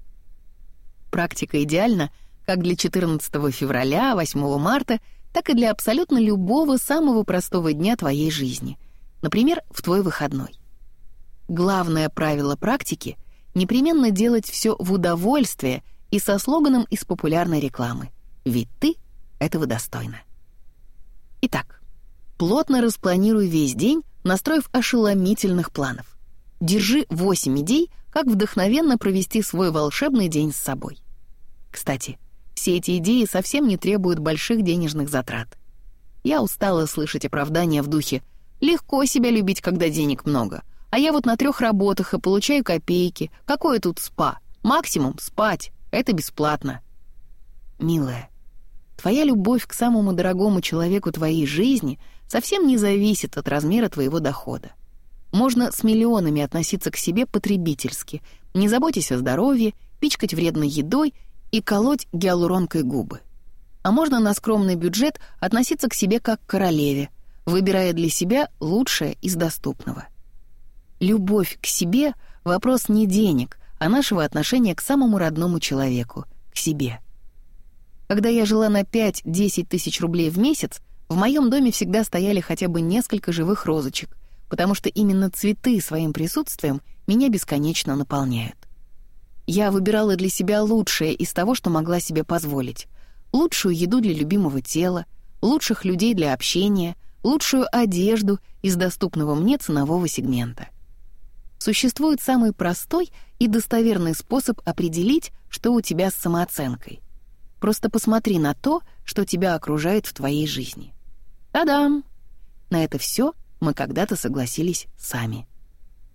Практика идеальна как для 14 февраля, 8 марта, так и для абсолютно любого самого простого дня твоей жизни, например, в твой выходной. Главное правило практики — непременно делать все в удовольствие и со слоганом из популярной рекламы «Ведь ты этого достойна». Итак, плотно распланируй весь день, настроив ошеломительных планов. Держи 8 идей, как вдохновенно провести свой волшебный день с собой. Кстати, все эти идеи совсем не требуют больших денежных затрат. Я устала слышать оправдания в духе «легко себя любить, когда денег много», а я вот на трех работах и получаю копейки. Какое тут спа? Максимум — спать. Это бесплатно. Милая, твоя любовь к самому дорогому человеку твоей жизни совсем не зависит от размера твоего дохода. Можно с миллионами относиться к себе потребительски, не заботясь о здоровье, пичкать вредной едой и колоть гиалуронкой губы. А можно на скромный бюджет относиться к себе как к королеве, выбирая для себя лучшее из доступного. Любовь к себе — вопрос не денег, а нашего отношения к самому родному человеку, к себе. Когда я жила на 5-10 тысяч рублей в месяц, в моем доме всегда стояли хотя бы несколько живых розочек, потому что именно цветы своим присутствием меня бесконечно наполняют. Я выбирала для себя лучшее из того, что могла себе позволить. Лучшую еду для любимого тела, лучших людей для общения, лучшую одежду из доступного мне ценового сегмента. Существует самый простой и достоверный способ определить, что у тебя с самооценкой. Просто посмотри на то, что тебя окружает в твоей жизни. Та-дам! На это все мы когда-то согласились сами.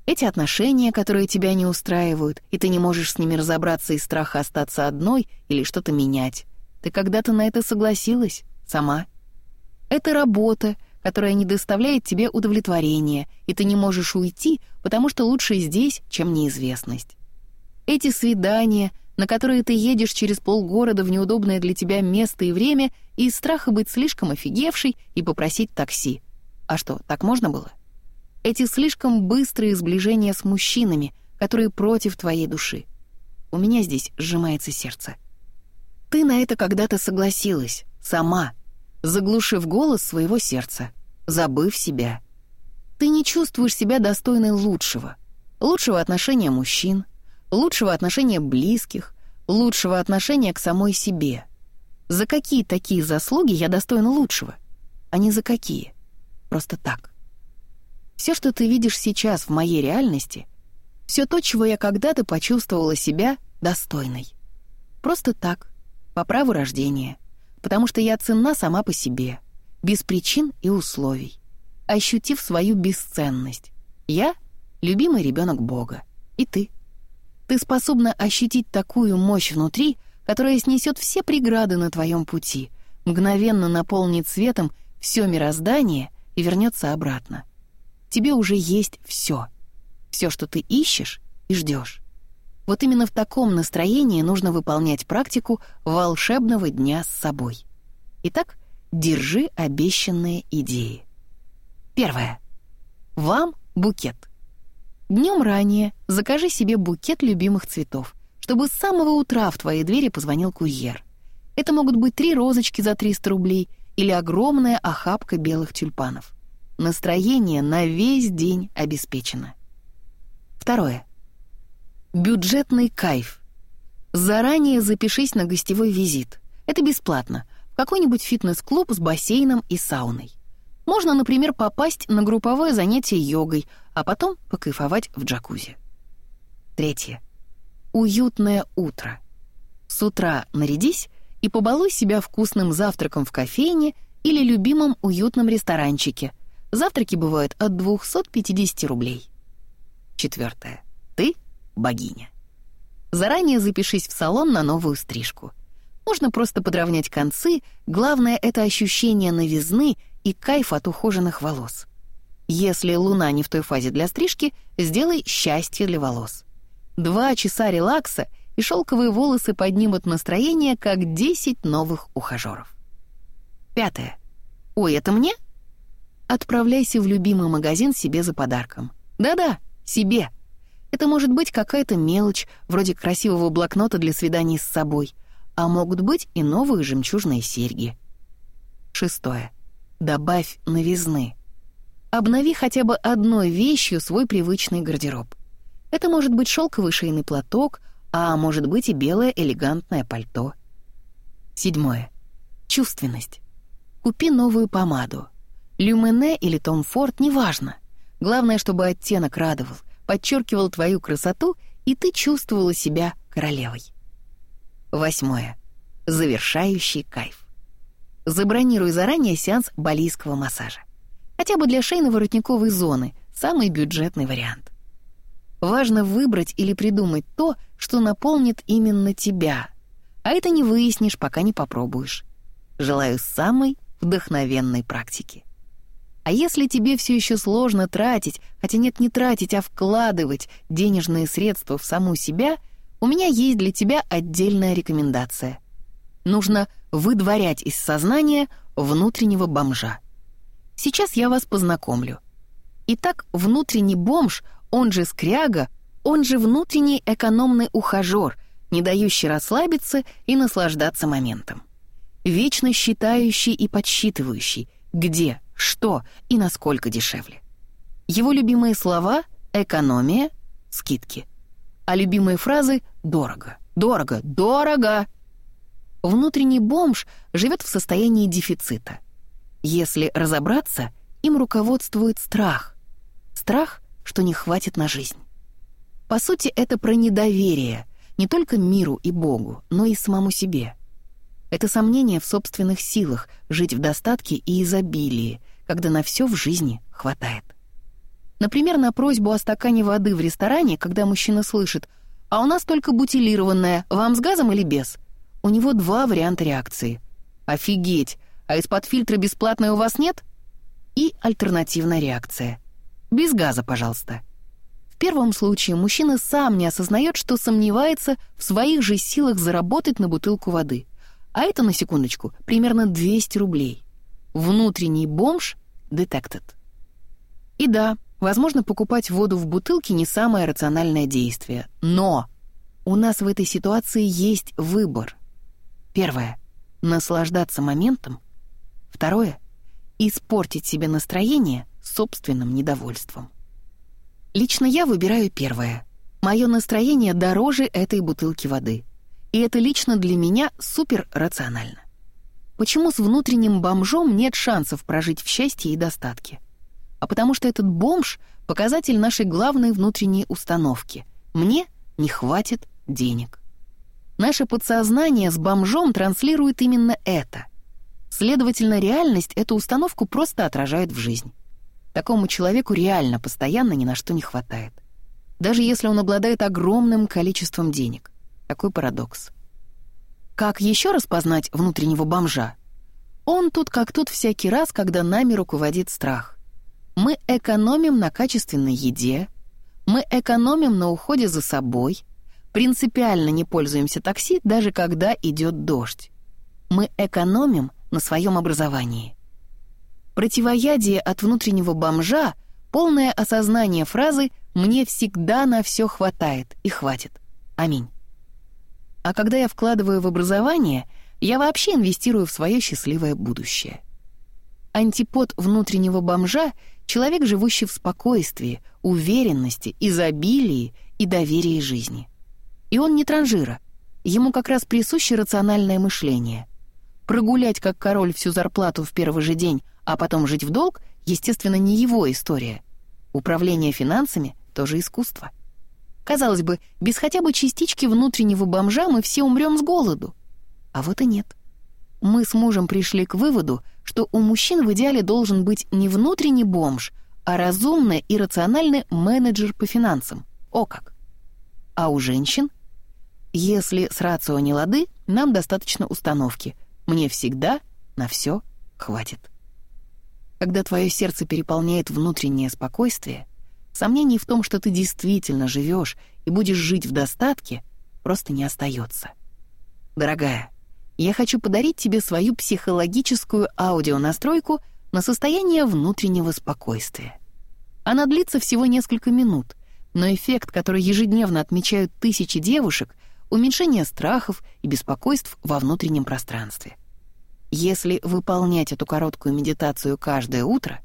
Эти отношения, которые тебя не устраивают, и ты не можешь с ними разобраться из страха остаться одной или что-то менять. Ты когда-то на это согласилась, сама. Это работа, которая не доставляет тебе удовлетворения, и ты не можешь уйти, потому что лучше здесь, чем неизвестность. Эти свидания, на которые ты едешь через полгорода в неудобное для тебя место и время из страха быть слишком офигевшей и попросить такси — а что, так можно было? Эти слишком быстрые сближения с мужчинами, которые против твоей души. У меня здесь сжимается сердце. Ты на это когда-то согласилась, сама, заглушив голос своего сердца, забыв себя. Ты не чувствуешь себя достойной лучшего. Лучшего отношения мужчин, лучшего отношения близких, лучшего отношения к самой себе. За какие такие заслуги я достойна лучшего? А не за какие? просто так. Все, что ты видишь сейчас в моей реальности, все то, чего я когда-то почувствовала себя достойной. Просто так, по праву рождения, потому что я ценна сама по себе, без причин и условий, ощутив свою бесценность. Я — любимый ребенок Бога, и ты. Ты способна ощутить такую мощь внутри, которая снесет все преграды на твоем пути, мгновенно наполнит светом все мироздание и вернется обратно. Тебе уже есть все, все, что ты ищешь и ждешь. Вот именно в таком настроении нужно выполнять практику волшебного дня с собой. Итак, держи обещанные идеи. Первое. Вам букет. Днем ранее закажи себе букет любимых цветов, чтобы с самого утра в твоей двери позвонил курьер. Это могут быть три розочки за 300 рублей или огромная охапка белых тюльпанов. Настроение на весь день обеспечено. Второе. Бюджетный кайф. Заранее запишись на гостевой визит. Это бесплатно. В какой-нибудь фитнес-клуб с бассейном и сауной. Можно, например, попасть на групповое занятие йогой, а потом покайфовать в джакузи. Третье. Уютное утро. С утра нарядись и побалуй себя вкусным завтраком в кофейне или любимом уютном ресторанчике. Завтраки бывают от 250 рублей. Четвертое. Ты — богиня. Заранее запишись в салон на новую стрижку. Можно просто подровнять концы, главное — это ощущение новизны и кайф от ухоженных волос. Если луна не в той фазе для стрижки, сделай счастье для волос. Два часа релакса, и шелковые волосы поднимут настроение, как 10 новых ухажеров. Пятое. Ой, это мне? Отправляйся в любимый магазин себе за подарком. Да-да, себе. Это может быть какая-то мелочь, вроде красивого блокнота для свиданий с собой, а могут быть и новые жемчужные серьги. Шестое. Добавь новизны. Обнови хотя бы одной вещью свой привычный гардероб. Это может быть шелковый шейный платок, а может быть и белое элегантное пальто. Седьмое. Чувственность. Купи новую помаду. Люмене или Том Форд, неважно. Главное, чтобы оттенок радовал, подчеркивал твою красоту, и ты чувствовала себя королевой. Восьмое. Завершающий кайф. Забронируй заранее сеанс балийского массажа. Хотя бы для шейно-воротниковой зоны, самый бюджетный вариант. Важно выбрать или придумать то, что наполнит именно тебя. А это не выяснишь, пока не попробуешь. Желаю самой вдохновенной практики. А если тебе все еще сложно тратить, хотя нет не тратить, а вкладывать денежные средства в саму себя, у меня есть для тебя отдельная рекомендация. Нужно выдворять из сознания внутреннего бомжа. Сейчас я вас познакомлю. Итак, внутренний бомж, он же скряга, он же внутренний экономный ухажер, не дающий расслабиться и наслаждаться моментом. Вечно считающий и подсчитывающий, где, что и насколько дешевле. Его любимые слова — экономия, скидки. А любимые фразы — дорого, дорого, дорого. Внутренний бомж живет в состоянии дефицита. Если разобраться, им руководствует страх. Страх, что не хватит на жизнь. По сути, это про недоверие не только миру и Богу, но и самому себе. Это сомнение в собственных силах жить в достатке и изобилии, когда на все в жизни хватает. Например, на просьбу о стакане воды в ресторане, когда мужчина слышит «А у нас только бутилированная, вам с газом или без?» У него два варианта реакции. «Офигеть! А из-под фильтра бесплатной у вас нет?» И альтернативная реакция. «Без газа, пожалуйста». В первом случае мужчина сам не осознает, что сомневается в своих же силах заработать на бутылку воды. А это, на секундочку, примерно 200 рублей. Внутренний бомж detected. И да, возможно, покупать воду в бутылке не самое рациональное действие, но у нас в этой ситуации есть выбор. Первое — наслаждаться моментом. Второе — испортить себе настроение собственным недовольством. Лично я выбираю первое. Мое настроение дороже этой бутылки воды. И это лично для меня супер рационально. Почему с внутренним бомжом нет шансов прожить в счастье и достатке? А потому что этот бомж — показатель нашей главной внутренней установки. Мне не хватит денег. Наше подсознание с бомжом транслирует именно это. Следовательно, реальность эту установку просто отражает в жизнь. Такому человеку реально постоянно ни на что не хватает. Даже если он обладает огромным количеством денег. Такой парадокс. Как еще распознать внутреннего бомжа? Он тут как тут всякий раз, когда нами руководит страх. Мы экономим на качественной еде, мы экономим на уходе за собой, принципиально не пользуемся такси, даже когда идет дождь. Мы экономим на своем образовании. Противоядие от внутреннего бомжа — полное осознание фразы «мне всегда на все хватает и хватит». Аминь. А когда я вкладываю в образование — я вообще инвестирую в свое счастливое будущее. Антипод внутреннего бомжа — человек, живущий в спокойствии, уверенности, изобилии и доверии жизни. И он не транжира. Ему как раз присуще рациональное мышление. Прогулять как король всю зарплату в первый же день, а потом жить в долг, естественно, не его история. Управление финансами — тоже искусство. Казалось бы, без хотя бы частички внутреннего бомжа мы все умрем с голоду. А вот и нет. Мы с мужем пришли к выводу, что у мужчин в идеале должен быть не внутренний бомж, а разумный и рациональный менеджер по финансам. О как! А у женщин? Если с рацио не лады, нам достаточно установки. Мне всегда на все хватит. Когда твое сердце переполняет внутреннее спокойствие, сомнений в том, что ты действительно живешь и будешь жить в достатке, просто не остается. Дорогая, я хочу подарить тебе свою психологическую аудионастройку на состояние внутреннего спокойствия. Она длится всего несколько минут, но эффект, который ежедневно отмечают тысячи девушек, уменьшение страхов и беспокойств во внутреннем пространстве. Если выполнять эту короткую медитацию каждое утро,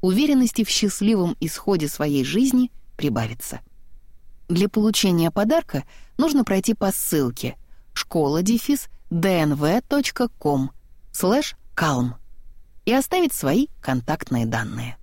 уверенности в счастливом исходе своей жизни прибавится. Для получения подарка нужно пройти по ссылке dnv.com слэш calm и оставить свои контактные данные.